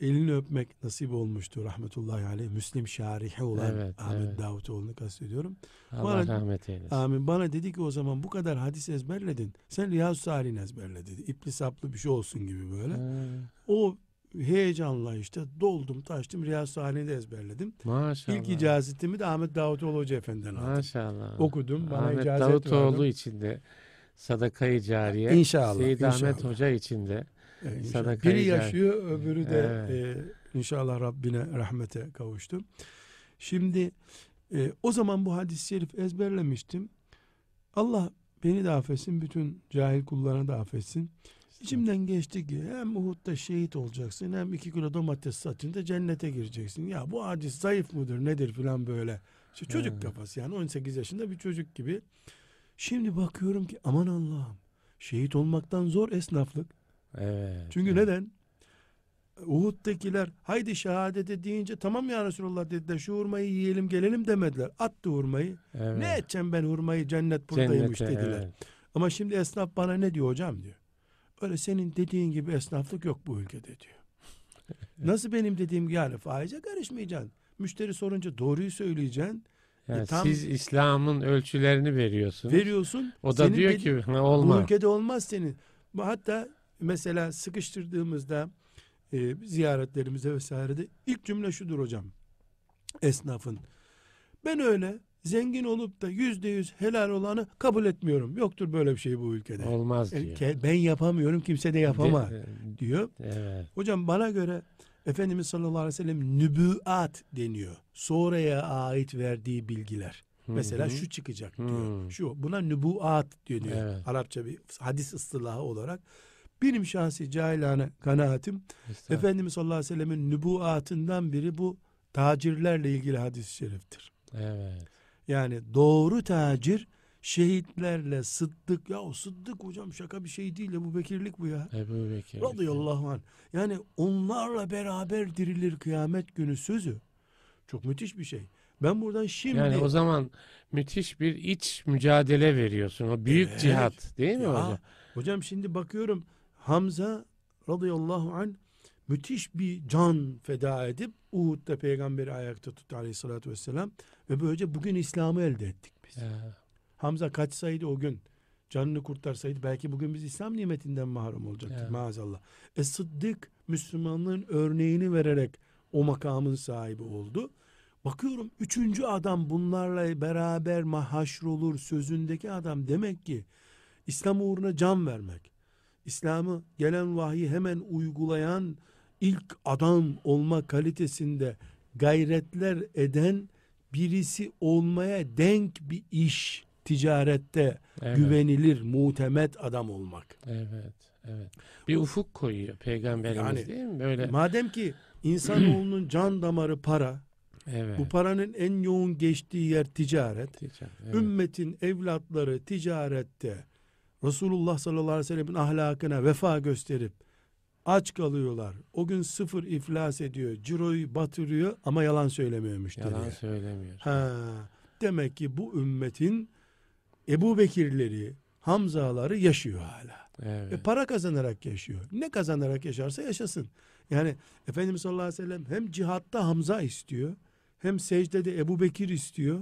elini öpmek nasip olmuştu rahmetullahi aleyh. Müslim şarihi olan Evet, Ahmet evet. Davutoğlu'nu kastediyorum. Allah bana- rahmet eylesin. Amin. Bana dedi ki o zaman bu kadar hadis ezberledin. Sen Riyaz Salih'ini ezberle dedi. İpli saplı bir şey olsun gibi böyle. Ha, O heyecanla işte doldum taştım Riyaz Salih'i de ezberledim. Maşallah. İlk icazetimi de Ahmet Davutoğlu Hoca Efendi'den aldım. Maşallah. Okudum, bana Ahmet icazet Davutoğlu verdim. için de sadakayı cariye. İnşallah, Seyyid inşallah. Ahmet Hoca için de. İnşallah. Sadakayı Biri yaşıyor öbürü de Evet. e, inşallah Rabbine rahmete kavuştu. Şimdi e, o zaman bu hadis-i şerif ezberlemiştim. Allah beni de affetsin, bütün cahil kullarını da affetsin. İçimden geçti ki hem Uhud'da şehit olacaksın hem iki kilo domates satınca cennete gireceksin. Ya bu hadis zayıf mıdır nedir filan böyle. İşte çocuk Evet. kafası yani 18 yaşında bir çocuk gibi. Şimdi bakıyorum ki aman Allah'ım şehit olmaktan zor esnaflık. Evet. Çünkü evet. neden? Uhud'dakiler haydi şehadete deyince tamam ya Resulullah dediler şu hurmayı yiyelim gelelim demediler. Attı hurmayı. Evet. Ne edeceğim ben hurmayı cennet buradaymış Cennete, dediler. evet. Ama şimdi esnaf bana ne diyor hocam diyor. Öyle senin dediğin gibi esnaflık yok bu ülkede diyor. *laughs* Nasıl benim dediğim gibi yani faize karışmayacaksın. Müşteri sorunca doğruyu söyleyeceksin. Yani E, tam- siz İslam'ın ölçülerini veriyorsunuz. Veriyorsun. O da diyor dedi- ki "Ha, Bu olmaz. ülkede olmaz senin. Hatta mesela sıkıştırdığımızda e, ziyaretlerimizde vesairede ilk cümle şudur hocam. Esnafın. Ben öyle zengin olup da yüzde yüz helal olanı kabul etmiyorum. Yoktur böyle bir şey bu ülkede. Olmaz E, diyor. Ben yapamıyorum kimse de yapamaz De- diyor. Evet. Hocam bana göre Efendimiz sallallahu aleyhi ve sellem nübüat deniyor. Sonraya ait verdiği bilgiler. Hı Mesela şu çıkacak diyor. Hı. Şu buna nübuat deniyor. Evet. Arapça bir hadis ıstılahı olarak. Benim şahsi cahilane kanaatim. Efendimiz sallallahu aleyhi ve sellemin nübuatından biri bu tacirlerle ilgili hadis-i şeriftir. Evet. Yani doğru tacir şehitlerle sıddık ya o sıddık hocam şaka bir şey değil Ebu Bekirlik bu ya. Ebu Bekir. Radıyallahu anh. Yani onlarla beraber dirilir kıyamet günü sözü. Çok müthiş bir şey. Ben buradan şimdi Yani o zaman müthiş bir iç mücadele veriyorsun. O büyük Evet. cihat değil mi Ya, hocam? Hocam şimdi bakıyorum Hamza radıyallahu anh müthiş bir can feda edip Uhud'da peygamberi ayakta tuttu aleyhissalatü vesselam ve böylece bugün İslam'ı elde ettik biz. Ya, Hamza kaçsaydı o gün canını kurtarsaydı belki bugün biz İslam nimetinden mahrum olacaktık Ya. maazallah. E Sıddık Müslümanlığın örneğini vererek o makamın sahibi oldu. Bakıyorum üçüncü adam bunlarla beraber mahaşrolur sözündeki adam demek ki İslam uğruna can vermek. İslam'ı gelen vahyi hemen uygulayan ilk adam olma kalitesinde gayretler eden birisi olmaya denk bir iş ticarette evet, güvenilir, mutemet adam olmak. Evet. Evet. Bir ufuk koyuyor peygamberimiz Yani- değil mi? Böyle. Madem ki insanoğlunun *clears throat* can damarı para, evet. bu paranın en yoğun geçtiği yer ticaret. Ticaret, evet. Ümmetin evlatları ticarette Resulullah sallallahu aleyhi ve sellem'in ahlakına vefa gösterip Aç kalıyorlar. O gün sıfır iflas ediyor. Ciroyu batırıyor ama yalan söylemiyor müşteriye. Yalan söylemiyor. Ha, demek ki bu ümmetin Ebu Bekirleri, Hamzaları yaşıyor hala. Evet. E para kazanarak yaşıyor. Ne kazanarak yaşarsa yaşasın. Yani Efendimiz sallallahu aleyhi ve sellem hem cihatta Hamza istiyor, hem secdede Ebu Bekir istiyor,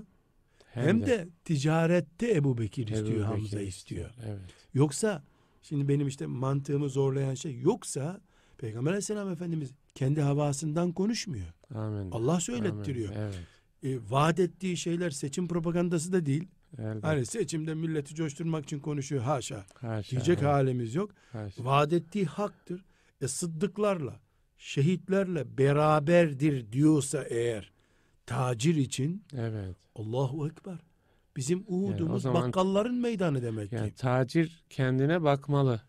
hem, de, ticarette Ebu Bekir Ebu istiyor, Bekir Hamza istiyor. Evet. Yoksa şimdi benim işte mantığımı zorlayan şey yoksa Peygamber aleyhisselam Efendimiz kendi havasından konuşmuyor. Amin. Allah söylettiriyor. Amin. Evet. E, vaat ettiği şeyler seçim propagandası da değil. Elbette. Hani seçimde milleti coşturmak için konuşuyor haşa. Haşa, Diyecek evet. halimiz yok. Haşa. Vaat ettiği haktır. E sıddıklarla, şehitlerle beraberdir diyorsa eğer tacir için Evet. Allahu Ekber. Bizim Uhud'umuz o zaman- bakkalların meydanı demek Yani ki. tacir kendine bakmalı.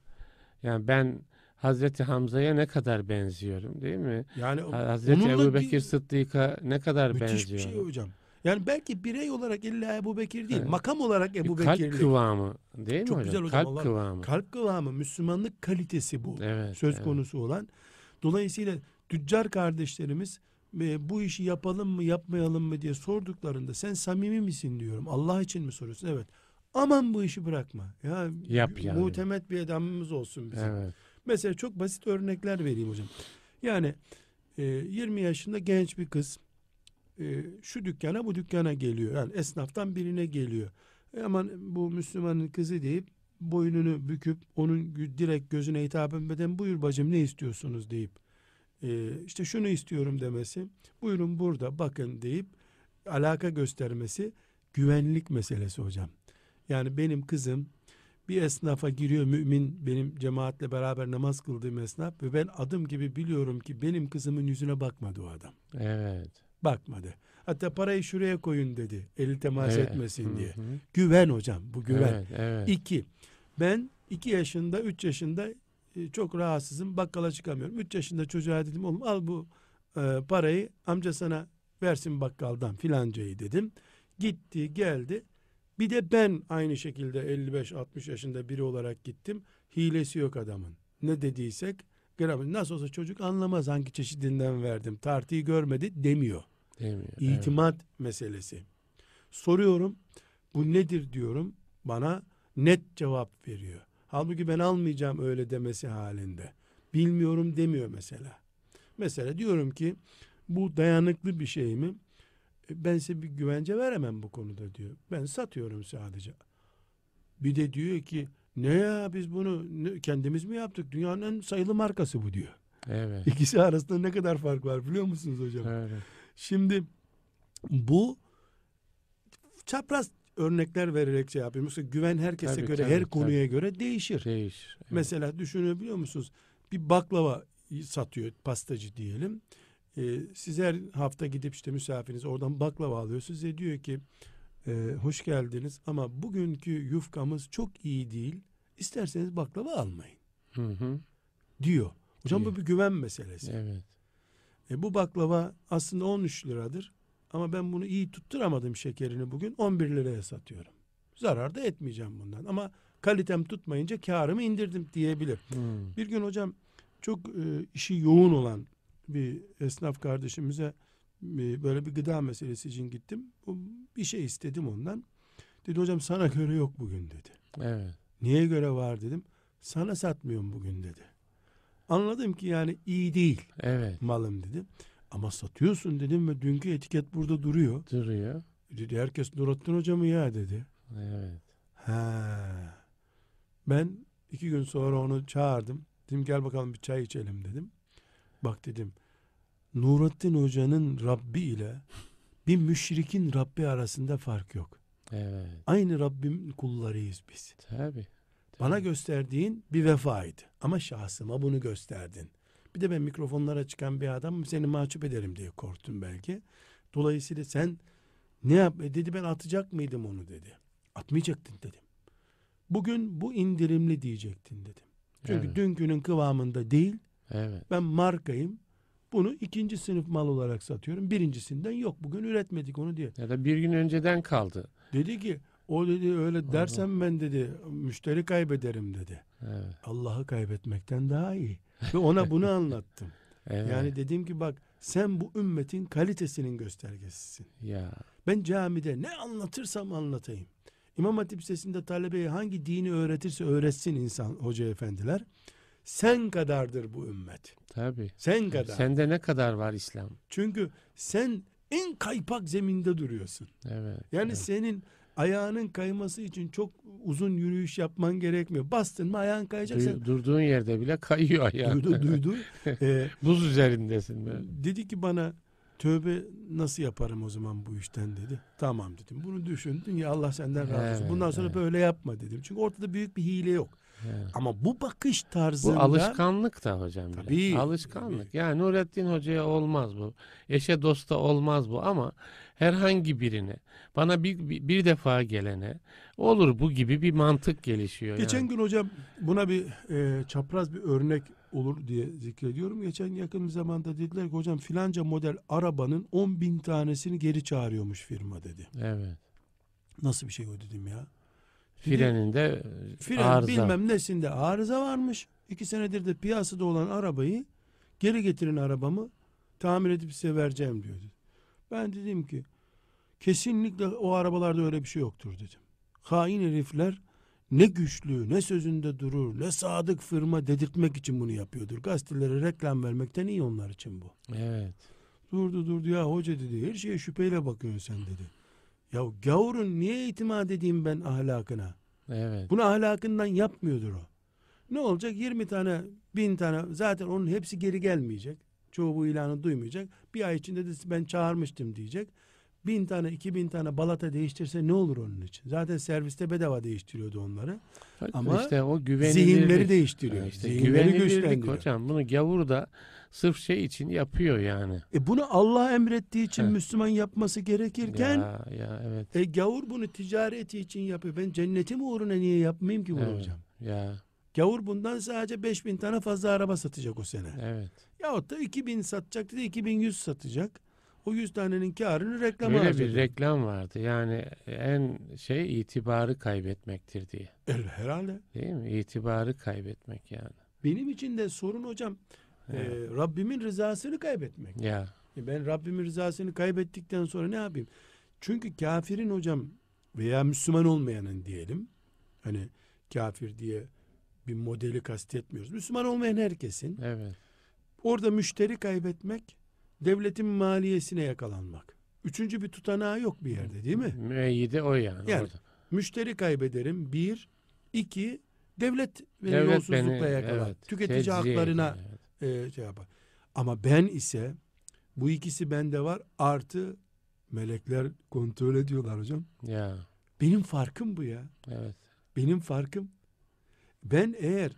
Yani ben Hazreti Hamza'ya ne kadar benziyorum değil mi? Yani Ha- Hazreti Ebu bir- Bekir Sıddık'a ne kadar müthiş bir benziyorum? şey hocam. Yani belki birey olarak illa Ebu Bekir değil, Evet. makam olarak Bir Ebu kalp Bekir'lik. kıvamı değil mi Çok hocam? güzel hocam, Kalp Allah- kıvamı. Kalp kıvamı, Müslümanlık kalitesi bu. evet. söz evet. konusu olan. Dolayısıyla tüccar kardeşlerimiz e, bu işi yapalım mı yapmayalım mı diye sorduklarında sen samimi misin diyorum. Allah için mi soruyorsun? Evet. Aman bu işi bırakma. Ya Yap yani. muhtemet bir adamımız olsun bizim. Evet. Mesela çok basit örnekler vereyim hocam. Yani e, 20 yaşında genç bir kız e, şu dükkana bu dükkana geliyor. Yani esnaftan birine geliyor. E, aman bu Müslümanın kızı deyip boynunu büküp onun direkt gözüne hitap etmeden buyur bacım ne istiyorsunuz deyip e, işte şunu istiyorum demesi buyurun burada bakın deyip alaka göstermesi güvenlik meselesi hocam. Yani benim kızım bir esnafa giriyor mümin benim cemaatle beraber namaz kıldığım esnaf ve ben adım gibi biliyorum ki benim kızımın yüzüne bakmadı o adam. Evet. Bakmadı. Hatta parayı şuraya koyun dedi. Eli temas Evet. etmesin Hı diye. Güven hocam bu güven. Evet, evet. İki, ben iki yaşında, üç yaşında e, çok rahatsızım, bakkala çıkamıyorum. Üç yaşında çocuğa dedim, oğlum al bu e, parayı, amca sana versin bakkaldan filancayı dedim. Gitti, geldi. Bir de ben aynı şekilde 55-60 yaşında biri olarak gittim. Hilesi yok adamın. Ne dediysek, gram- nasıl olsa çocuk anlamaz hangi çeşidinden verdim. Tartıyı görmedi demiyor. Demiyor. evet. İtimat meselesi. Soruyorum bu nedir diyorum bana net cevap veriyor. Halbuki ben almayacağım öyle demesi halinde. Bilmiyorum demiyor mesela. Mesela diyorum ki bu dayanıklı bir şey mi? E, Ben size bir güvence veremem bu konuda diyor. Ben satıyorum sadece. Bir de diyor ki ne ya biz bunu kendimiz mi yaptık? Dünyanın en sayılı markası bu diyor. Evet. İkisi arasında ne kadar fark var biliyor musunuz hocam? Öyle. Şimdi bu çapraz örnekler vererek şey yapıyorum. Mesela güven herkese Tabii, göre, tabii, her konuya göre değişir. Değişir. Evet. Mesela düşünebiliyor musunuz? Bir baklava satıyor pastacı diyelim. Ee, siz her hafta gidip işte misafiriniz oradan baklava alıyor. Size diyor ki e, hoş geldiniz ama bugünkü yufkamız çok iyi değil. İsterseniz baklava almayın Hı hı. diyor. Hocam bu Diyor. bir güven meselesi. Evet. E bu baklava aslında 13 liradır. Ama ben bunu iyi tutturamadım şekerini bugün 11 liraya satıyorum. Zarar da etmeyeceğim bundan. Ama kalitem tutmayınca karımı indirdim diyebilir. Hı. Bir gün hocam çok e, işi yoğun olan bir esnaf kardeşimize e, böyle bir gıda meselesi için gittim. Bir şey istedim ondan. Dedi hocam sana göre yok bugün dedi. Evet. Niye göre var dedim. Sana satmıyorum bugün dedi. Anladım ki yani iyi değil Evet. malım dedi. Ama satıyorsun dedim ve dünkü etiket burada duruyor. Duruyor. Dedi herkes Nurattin Hoca mı ya dedi. Evet. Ha. Ben iki gün sonra onu çağırdım. Dedim gel bakalım bir çay içelim dedim. Bak dedim Nurattin Hoca'nın Rabbi ile bir müşrikin Rabbi arasında fark yok. Evet. Aynı Rabbim kullarıyız biz. Tabii. Bana gösterdiğin bir vefaydı. Ama şahsıma bunu gösterdin. Bir de ben mikrofonlara çıkan bir adamım seni mahcup ederim diye korktum belki. Dolayısıyla sen ne yap? E dedi ben atacak mıydım onu dedi. Atmayacaktın dedim. Bugün bu indirimli diyecektin dedim. Çünkü Evet. dünkünün kıvamında değil. Evet. Ben markayım. Bunu ikinci sınıf mal olarak satıyorum. Birincisinden yok. Bugün üretmedik onu diye. Ya da bir gün önceden kaldı. Dedi ki o dedi öyle dersem ben dedi müşteri kaybederim dedi. Evet. Allah'ı kaybetmekten daha iyi. Ve ona bunu *laughs* anlattım. Evet. Yani dedim ki bak sen bu ümmetin kalitesinin göstergesisin. ya Ben camide ne anlatırsam anlatayım. İmam Hatip Lisesi'nde talebeye hangi dini öğretirse öğretsin insan hoca efendiler. Sen kadardır bu ümmet. tabii. Sen kadar. Sende ne kadar var İslam? Çünkü sen en kaypak zeminde duruyorsun. Evet. Yani evet. senin ayağının kayması için çok uzun yürüyüş yapman gerekmiyor. Bastın mı ayağın kayacak. Duy- durduğun yerde bile kayıyor ayağın. duydu duydu. *laughs* Ee, Buz üzerindesin böyle. dedi ki bana tövbe nasıl yaparım o zaman bu işten dedi. Tamam dedim. Bunu düşündün ya Allah senden razı olsun. Evet, Bundan sonra evet. böyle yapma dedim. Çünkü ortada büyük bir hile yok. Evet. Ama bu bakış Bu tarzında alışkanlık da hocam. Tabii, Alışkanlık. tabii. Yani Nurettin Hoca'ya olmaz bu. Eşe dosta olmaz bu ama herhangi birine bana bir, bir, bir defa gelene olur bu gibi bir mantık gelişiyor. Geçen yani. gün hocam buna bir e, çapraz bir örnek olur diye zikrediyorum. Geçen yakın bir zamanda dediler ki hocam filanca model arabanın 10 bin tanesini geri çağırıyormuş firma dedi. Evet. Nasıl bir şey o dedim ya. Dedi, Freninde Fren arıza. bilmem nesinde arıza varmış. İki senedir de piyasada olan arabayı geri getirin arabamı tamir edip size vereceğim diyor. dedi. Ben dedim ki kesinlikle o arabalarda öyle bir şey yoktur dedim. Hain herifler ne güçlü, ne sözünde durur, ne sadık firma dedirtmek için bunu yapıyordur. Gazetelere reklam vermekten iyi onlar için bu. Evet. Durdu durdu ya hoca dedi her şeye şüpheyle bakıyorsun sen dedi. Ya gavurun niye itimat edeyim ben ahlakına? Evet. Bunu ahlakından yapmıyordur o. Ne olacak? 20 tane, bin tane zaten onun hepsi geri gelmeyecek. Çoğu bu ilanı duymayacak. Bir ay içinde de ben çağırmıştım diyecek. Bin tane, iki bin tane balata değiştirse ne olur onun için? Zaten serviste bedava değiştiriyordu onları. Ama işte o güvenilirlik. Zihinleri değiştiriyor. Ha, işte Zihinleri güçlendiriyor. hocam. Bunu gavur da sırf şey için yapıyor yani. E bunu Allah emrettiği için Heh. Müslüman yapması gerekirken Ya, ya evet. e gavur bunu ticareti için yapıyor. Ben cennetim uğruna niye yapmayayım ki bunu evet. hocam? Ya Gavur bundan sadece 5000 tane fazla araba satacak o sene. evet. Yahut da 2000 satacak dedi 2100 satacak. O 100 tanenin karını reklama Öyle harcadı. bir reklam vardı. Yani en şey itibarı kaybetmektir diye. El, herhalde. Değil mi? İtibarı kaybetmek yani. Benim için de sorun hocam e. Rabbimin rızasını kaybetmek. Ya E, ben Rabbimin rızasını kaybettikten sonra ne yapayım? Çünkü kafirin hocam veya Müslüman olmayanın diyelim. Hani kafir diye bir modeli kastetmiyoruz. Müslüman olmayan herkesin evet. orada müşteri kaybetmek devletin maliyesine yakalanmak. Üçüncü bir tutanağı yok bir yerde değil mi? Müeyyide o yani, Yani orada. Müşteri kaybederim. Bir. iki devlet beni Devlet yolsuzlukla beni, yakalar. evet, Tüketici haklarına evet. e, şey yapar. Ama ben ise bu ikisi bende var. Artı melekler kontrol ediyorlar hocam. Ya Benim farkım bu ya. evet. Benim farkım. Ben eğer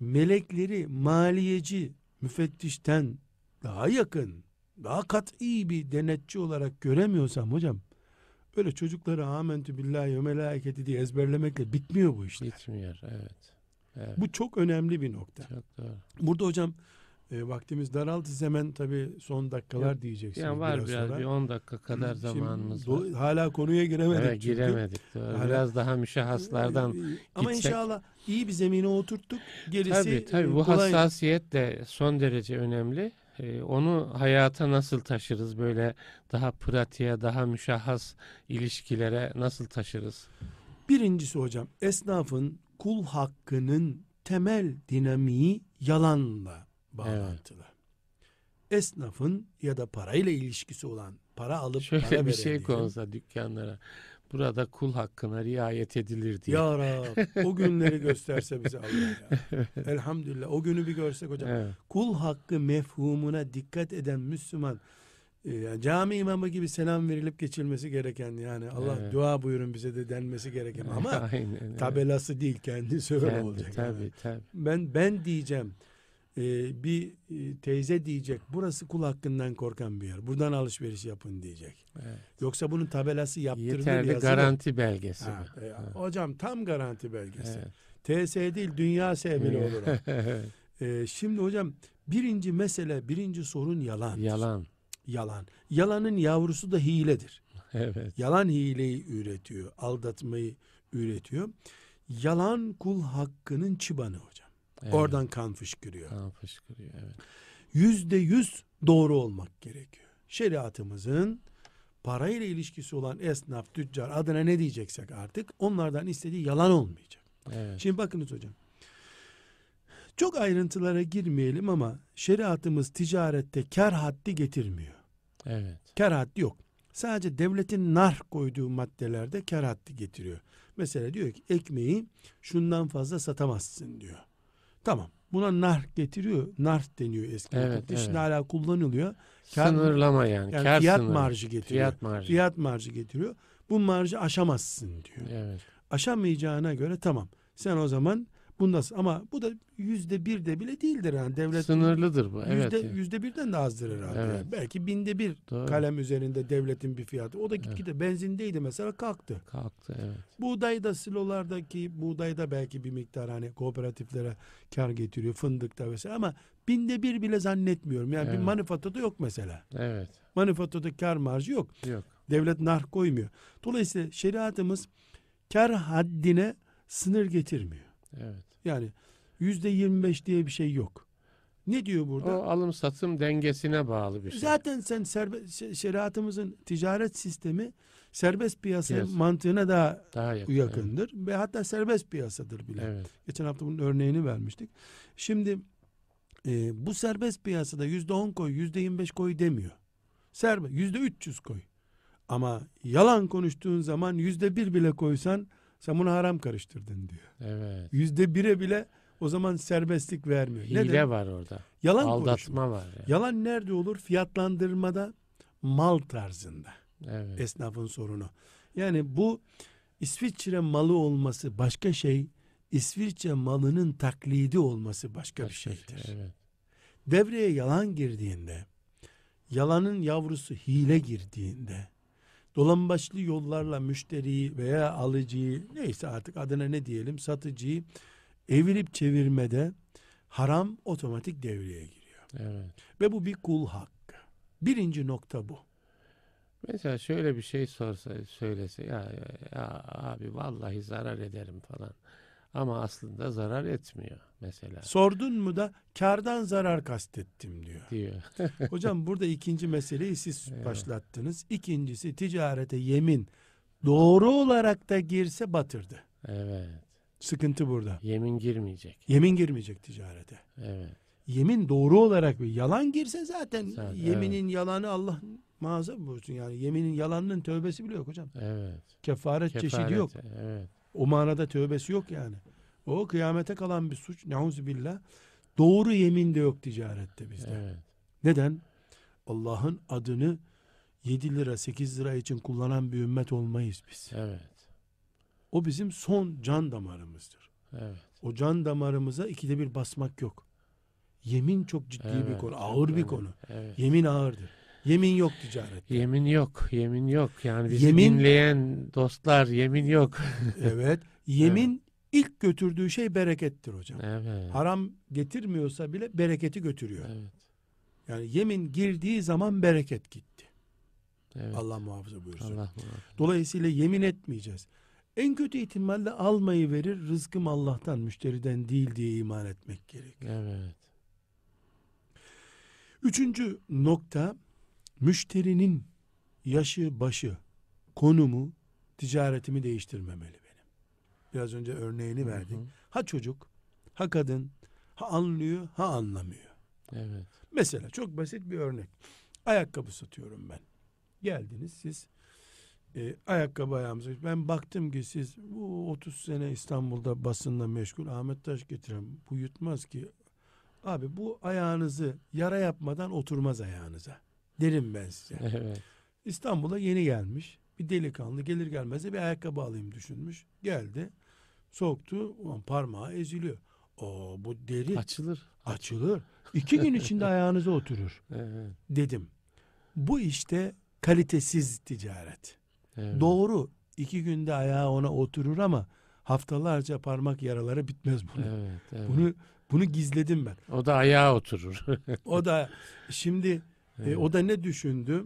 melekleri maliyeci müfettişten daha yakın, daha kat'i bir denetçi olarak göremiyorsam hocam öyle çocukları amentü billahi ve meleketi diye ezberlemekle bitmiyor bu işler. Bitmiyor. Evet. Evet. Bu çok önemli bir nokta. çok doğru. Burada hocam e, vaktimiz daraldı. Siz hemen tabii son dakikalar Yok, diyeceksiniz. Yani var biraz biraz, sonra. bir 10 dakika kadar Şimdi zamanımız var. Hala konuya giremedik. Evet, çünkü. giremedik. Doğru. Hala- Biraz daha müşahhaslardan Ee, Ama gitsek- inşallah iyi bir zemine oturttuk. Gerisi Tabii tabii e, bu kolay. hassasiyet de son derece önemli. Ee, onu hayata nasıl taşırız? Böyle daha pratiğe, daha müşahhas ilişkilere nasıl taşırız? Birincisi hocam esnafın kul hakkının temel dinamiği yalanla bağlantılı. Esnafın ya da parayla ilişkisi olan para alıp para Şöyle bir veren şey konsa dükkanlara. Burada kul hakkına riayet edilir diye. Ya Rab *laughs* o günleri gösterse bize Allah ya. *laughs* Elhamdülillah o günü bir görsek hocam. Evet. Kul hakkı mefhumuna dikkat eden Müslüman e, yani cami imamı gibi selam verilip geçilmesi gereken yani Allah Evet. dua buyurun bize de denmesi gereken *laughs* ama Aynen, evet. tabelası değil kendisi öyle olacak. Tabii yani. tabii. Ben ben diyeceğim e, bir teyze diyecek burası kul hakkından korkan bir yer. Buradan alışveriş yapın diyecek. Evet. Yoksa bunun tabelası yaptırılır Yeterli yazılı. garanti belgesi. Ha, e, Ha. hocam tam garanti belgesi. Evet. TS değil dünya S bile olur. *laughs* Evet. E, şimdi hocam birinci mesele birinci sorun yalan. Yalan. Yalan. Yalanın yavrusu da hiledir. Evet. Yalan hileyi üretiyor. Aldatmayı üretiyor. Yalan kul hakkının çıbanı hocam. Evet. Oradan kan fışkırıyor. kan fışkırıyor. Evet. Yüzde yüz doğru olmak gerekiyor. Şeriatımızın parayla ilişkisi olan esnaf, tüccar adına ne diyeceksek artık onlardan istediği yalan olmayacak. Evet. Şimdi bakınız hocam. Çok ayrıntılara girmeyelim ama şeriatımız ticarette kar haddi getirmiyor. Evet. Kar haddi yok. Sadece devletin nar koyduğu maddelerde kar haddi getiriyor. Mesela diyor ki ekmeği şundan fazla satamazsın diyor. Tamam. Buna nar getiriyor. Nar deniyor eski Evet, vakıfta. Şimdi evet. hala kullanılıyor. Kar- Sınırlama yani. Yani kar fiyat sınırı. marjı getiriyor. Fiyat marjı. Fiyat marjı getiriyor. Bu marjı aşamazsın diyor. Evet. Aşamayacağına göre tamam. Sen o zaman bundasın. Ama bu da yüzde bir de bile değildir yani. Devlet Sınırlıdır bu. Evet. Yüzde, yani. yüzde birden de azdır herhalde. Evet. yani. Belki binde bir Doğru. kalem üzerinde devletin bir fiyatı. O da gitgide benzindeydi mesela kalktı. Kalktı evet. Buğdayda silolardaki buğdayda belki bir miktar hani kooperatiflere kar getiriyor. Fındıkta vesaire ama binde bir bile zannetmiyorum. Yani bir Evet. manifaturada yok mesela. Evet. Manifaturada kar marjı yok. Yok. Devlet nar koymuyor. Dolayısıyla şeriatımız kar haddine sınır getirmiyor. Evet. Yani yüzde yirmi beş diye bir şey yok. Ne diyor burada? O alım satım dengesine bağlı bir şey. Zaten sen serbest, şe- şeriatımızın ticaret sistemi serbest piyasa, Piyasa. mantığına daha daha yakın. yakındır ve hatta serbest piyasadır bile. Evet. Geçen hafta bunun örneğini vermiştik. Şimdi e, bu serbest piyasada yüzde on koy, yüzde yirmi beş koy demiyor. Serbest, yüzde üç yüz koy. Ama yalan konuştuğun zaman yüzde bir bile koysan sen bunu haram karıştırdın diyor. Evet. Yüzde bire bile o zaman serbestlik vermiyor. Hile Neden? var orada. Yalan konuşma. Aldatma var. Yani. Yalan nerede olur? Fiyatlandırmada mal tarzında. Evet. Esnafın sorunu. Yani bu İsviçre malı olması başka şey, İsviçre malının taklidi olması başka bir Başka şey, şeydir. Evet. Devreye yalan girdiğinde, yalanın yavrusu hile girdiğinde, dolambaçlı yollarla müşteriyi veya alıcıyı neyse artık adına ne diyelim satıcıyı evirip çevirmede haram otomatik devreye giriyor. Evet. Ve bu bir kul hakkı. Birinci nokta bu. Mesela şöyle bir şey sorsa söylese ya, ya abi vallahi zarar ederim falan. Ama aslında zarar etmiyor mesela Sordun mu da kardan zarar kastettim diyor. diyor. *laughs* Hocam burada ikinci meseleyi siz Evet. başlattınız. İkincisi ticarete yemin doğru olarak da girse batırdı. Evet. Sıkıntı burada. Yemin girmeyecek. Yemin girmeyecek ticarete. Evet. Yemin doğru olarak bir yalan girse zaten Zaten, yeminin yalanı Allah muhafaza buyursun yani. Yeminin yalanının tövbesi bile yok hocam. Evet. Kefaret, çeşidi Kefaret, yok. Evet. O manada tövbesi yok yani. O kıyamete kalan bir suç. Neuzubillah. Doğru yemin de yok ticarette bizde. Evet. Neden? Allah'ın adını 7 lira 8 lira için kullanan bir ümmet olmayız biz. Evet. O bizim son can damarımızdır. Evet. O can damarımıza ikide bir basmak yok. Yemin çok ciddi bir Evet, konu, çok ağır bir önemli. konu. Evet. Yemin ağırdır. Yemin yok ticarette. Yemin yok, yemin yok. Yani bizi Yemin- dinleyen dostlar yemin yok. *laughs* evet. Yemin ilk götürdüğü şey berekettir hocam. Evet. Haram getirmiyorsa bile bereketi götürüyor. Evet. Yani yemin girdiği zaman bereket gitti. Evet. Allah muhafaza buyursun. Allah muhafaza. Dolayısıyla yemin etmeyeceğiz. En kötü ihtimalle almayı verir, rızkım Allah'tan, müşteriden değil diye iman etmek gerekiyor. Evet. Üçüncü nokta, müşterinin yaşı, başı, konumu, ticaretimi değiştirmemeli benim. Biraz önce örneğini verdik. Hı hı. Ha çocuk, ha kadın, ha anlıyor, ha anlamıyor. Evet. Mesela çok basit bir örnek. Ayakkabı satıyorum ben. Geldiniz siz e, ayakkabı ayağımıza. Ben baktım ki siz bu 30 sene İstanbul'da basınla meşgul Ahmet Taş getiren bu yutmaz ki. Abi bu ayağınızı yara yapmadan oturmaz ayağınıza. Derim ben size. Evet. İstanbul'a yeni gelmiş. Bir delikanlı gelir gelmez de bir ayakkabı alayım düşünmüş. Geldi. Soktu. Ulan parmağı eziliyor. O bu deri Açılır. açılır. İki gün içinde *laughs* ayağınıza oturur Evet. dedim. Bu işte kalitesiz ticaret. evet. Doğru iki günde ayağı ona oturur ama haftalarca parmak yaraları bitmez bunu. Evet, evet. Bunu bunu gizledim ben. O da ayağa oturur. O da *laughs* şimdi e, Evet. o da ne düşündü?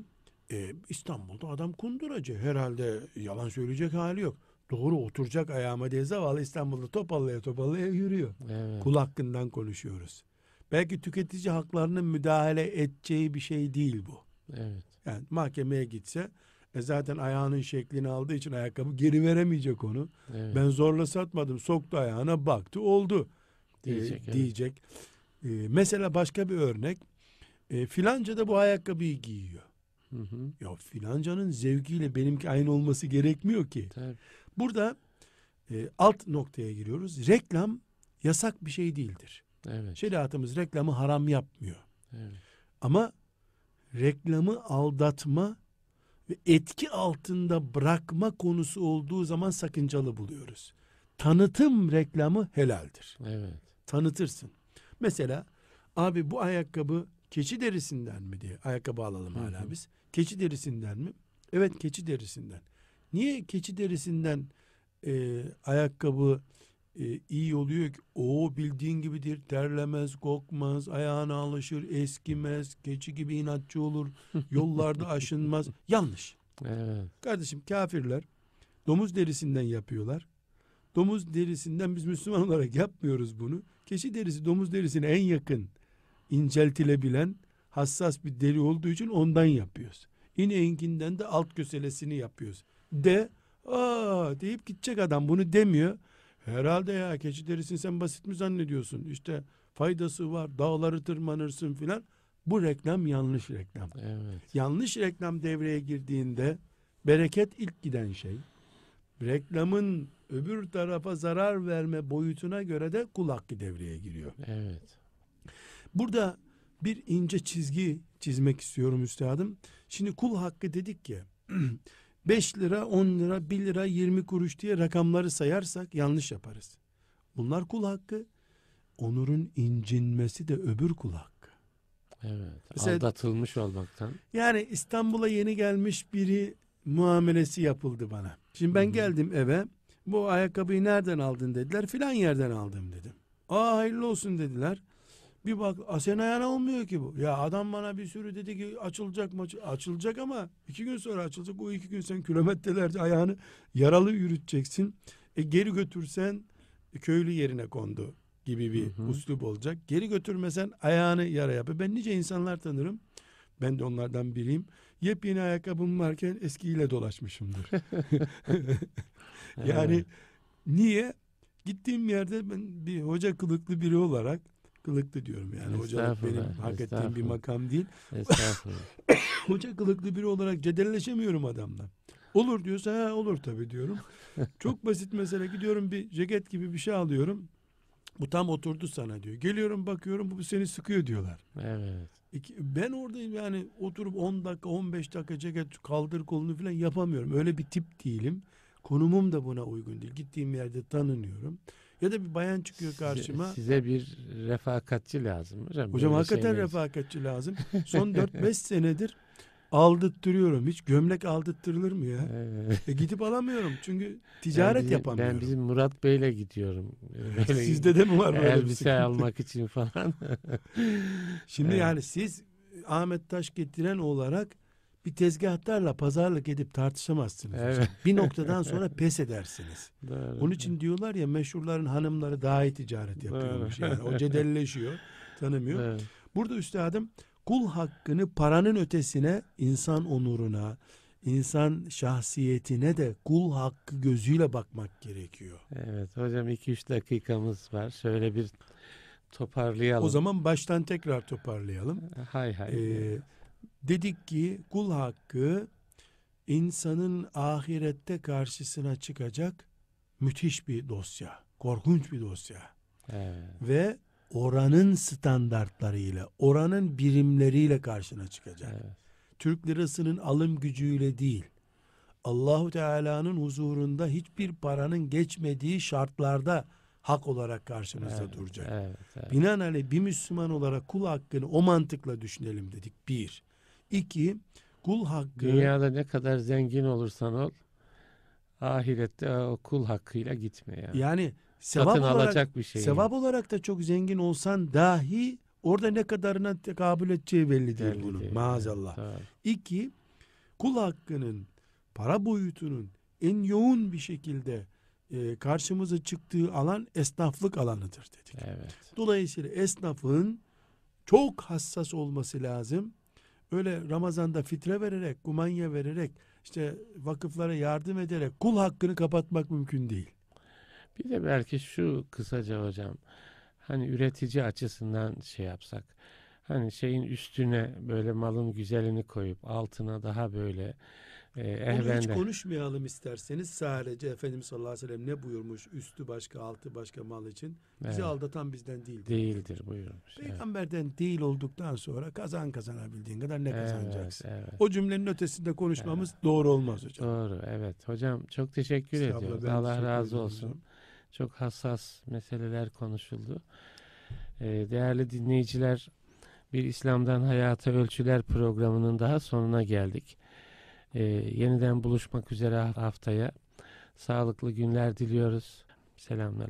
E, İstanbul'da adam kunduracı herhalde yalan söyleyecek hali yok. doğru oturacak ayağıma diye zavallı İstanbul'da topallaya topallaya yürüyor. Evet. Kul hakkından konuşuyoruz. Belki tüketici haklarının müdahale edeceği bir şey değil bu. Evet. Yani mahkemeye gitse e zaten ayağının şeklini aldığı için ayakkabı geri veremeyecek onu. Evet. Ben zorla satmadım. Soktu ayağına baktı oldu. e, Diyecek, evet. diyecek. E, mesela başka bir örnek. E, filanca da bu ayakkabıyı giyiyor. Hı hı. Ya filancanın zevkiyle benimki aynı olması gerekmiyor ki. Tabii. Burada e, alt noktaya giriyoruz. Reklam yasak bir şey değildir. Evet. Şeriatımız reklamı haram yapmıyor. evet. Ama reklamı aldatma ve etki altında bırakma konusu olduğu zaman sakıncalı buluyoruz. Tanıtım reklamı helaldir. Evet. Tanıtırsın. Mesela abi bu ayakkabı keçi derisinden mi diye ayakkabı alalım Hı hala biz. Keçi derisinden mi? Evet keçi derisinden. Niye keçi derisinden e, ayakkabı e, iyi oluyor ki? O bildiğin gibidir. Terlemez, kokmaz, ayağına alışır, eskimez, keçi gibi inatçı olur, *laughs* yollarda aşınmaz. Yanlış. Evet. Kardeşim kafirler domuz derisinden yapıyorlar. Domuz derisinden biz Müslüman olarak yapmıyoruz bunu. Keçi derisi domuz derisine en yakın inceltilebilen hassas bir deri olduğu için ondan yapıyoruz. İneğinkinden de alt köselesini yapıyoruz. De aa deyip gidecek adam bunu demiyor. Herhalde ya keçi derisini sen basit mi zannediyorsun? İşte faydası var dağları tırmanırsın filan. Bu reklam yanlış reklam. Evet. Yanlış reklam devreye girdiğinde bereket ilk giden şey. Reklamın öbür tarafa zarar verme boyutuna göre de kul hakkı devreye giriyor. Evet. Burada bir ince çizgi çizmek istiyorum üstadım. Şimdi kul hakkı dedik ya *clears throat* 5 lira 10 lira 1 lira 20 kuruş diye rakamları sayarsak yanlış yaparız. Bunlar kul hakkı. Onurun incinmesi de öbür kul hakkı. Evet. Mesela- Aldatılmış olmaktan. Yani İstanbul'a yeni gelmiş biri muamelesi yapıldı bana. Şimdi ben Hı hı. geldim eve. Bu ayakkabıyı nereden aldın dediler. Filan yerden aldım dedim. Aa hayırlı olsun dediler. Bir bak "Aa, senin ayağına olmuyor ki bu. Ya adam bana bir sürü dedi ki açılacak mı? Açılacak ama iki gün sonra açılacak. O iki gün sen kilometrelerce ayağını yaralı yürüteceksin. E, geri götürsen köylü yerine kondu gibi bir Hı hı. uslup olacak. Geri götürmesen ayağını yara yapıyor. Ben nice insanlar tanırım. Ben de onlardan biriyim. Yepyeni ayakkabım varken eskiyle dolaşmışımdır. *laughs* yani niye? Gittiğim yerde ben bir hoca kılıklı biri olarak kılıklı diyorum yani hocalık benim hak ettiğim bir makam değil. *laughs* Estağfurullah. Hoca kılıklı biri olarak cedelleşemiyorum adamla. Olur diyorsa ha olur tabii diyorum. *laughs* Çok basit mesele gidiyorum bir ceket gibi bir şey alıyorum. Bu tam oturdu sana diyor. Geliyorum bakıyorum bu seni sıkıyor diyorlar. evet. İki- Ben oradayım yani oturup 10 dakika 15 dakika ceket kaldır kolunu falan yapamıyorum. Öyle bir tip değilim. Konumum da buna uygun değil. Gittiğim yerde tanınıyorum. Ya da bir bayan çıkıyor karşıma. Size, size bir refakatçi lazım hocam. Hocam Böyle hakikaten şeyler- refakatçi lazım. *laughs* Son 4-5 senedir aldırttırıyorum. Hiç gömlek aldırttırılır mı ya? Evet. E gidip alamıyorum. Çünkü Ben ticaret bizim- yapamıyorum. Ben bizim Murat Bey'le gidiyorum. Böyle *laughs* Sizde de mi var böyle elbise almak için falan. Şimdi Evet. yani siz Ahmet Taş getiren olarak bir tezgahtarla pazarlık edip tartışamazsınız. hocam. Evet. Bir noktadan sonra pes edersiniz. *laughs* Doğru. Onun için diyorlar ya meşhurların hanımları daha iyi ticaret yapıyormuş. Doğru. Yani o *laughs* cedelleşiyor, tanımıyor. Evet. Burada üstadım kul hakkını paranın ötesine insan onuruna, insan şahsiyetine de kul hakkı gözüyle bakmak gerekiyor. Evet hocam 2-3 dakikamız var. Şöyle bir toparlayalım. O zaman baştan tekrar toparlayalım. hay hay. Ee, dedik ki kul hakkı insanın ahirette karşısına çıkacak müthiş bir dosya. Korkunç bir dosya. evet. Ve oranın standartlarıyla, oranın birimleriyle karşına çıkacak. Evet. Türk lirasının alım gücüyle değil. Allahu Teala'nın huzurunda hiçbir paranın geçmediği şartlarda hak olarak karşımızda Evet, duracak. Evet, evet. Binaenaleyh bir Müslüman olarak kul hakkını o mantıkla düşünelim dedik. Bir. İki, kul hakkı Dünyada ne kadar zengin olursan ol ahirette o kul hakkıyla gitme yani. yani sevap Satın olarak, alacak bir şey. sevap olarak da çok zengin olsan dahi orada ne kadarına tekabül edeceği belli değil Belli bunun değil. maazallah. Evet, İki, kul hakkının para boyutunun en yoğun bir şekilde e, karşımıza çıktığı alan esnaflık alanıdır dedik. Evet. Dolayısıyla esnafın çok hassas olması lazım. Öyle Ramazan'da fitre vererek, kumanya vererek, işte vakıflara yardım ederek kul hakkını kapatmak mümkün değil. Bir de belki şu kısaca hocam hani üretici açısından şey yapsak hani şeyin üstüne böyle malın güzelini koyup altına daha böyle e, Onu hiç konuşmayalım isterseniz sadece Efendimiz sallallahu aleyhi ve sellem ne buyurmuş üstü başka altı başka mal için bizi Evet. aldatan bizden değil. değildir buyurmuş. Evet. Peygamberden değil olduktan sonra kazan kazanabildiğin kadar ne Evet, kazanacaksın. evet. O cümlenin ötesinde konuşmamız doğru olmaz hocam. Doğru evet hocam çok teşekkür Estağfurullah, ediyoruz. Allah teşekkür razı olsun. hocam. Çok hassas meseleler konuşuldu. Ee, değerli dinleyiciler bir İslam'dan Hayata Ölçüler programının daha sonuna geldik. Ee, yeniden buluşmak üzere haftaya. Sağlıklı günler diliyoruz. Selamlar.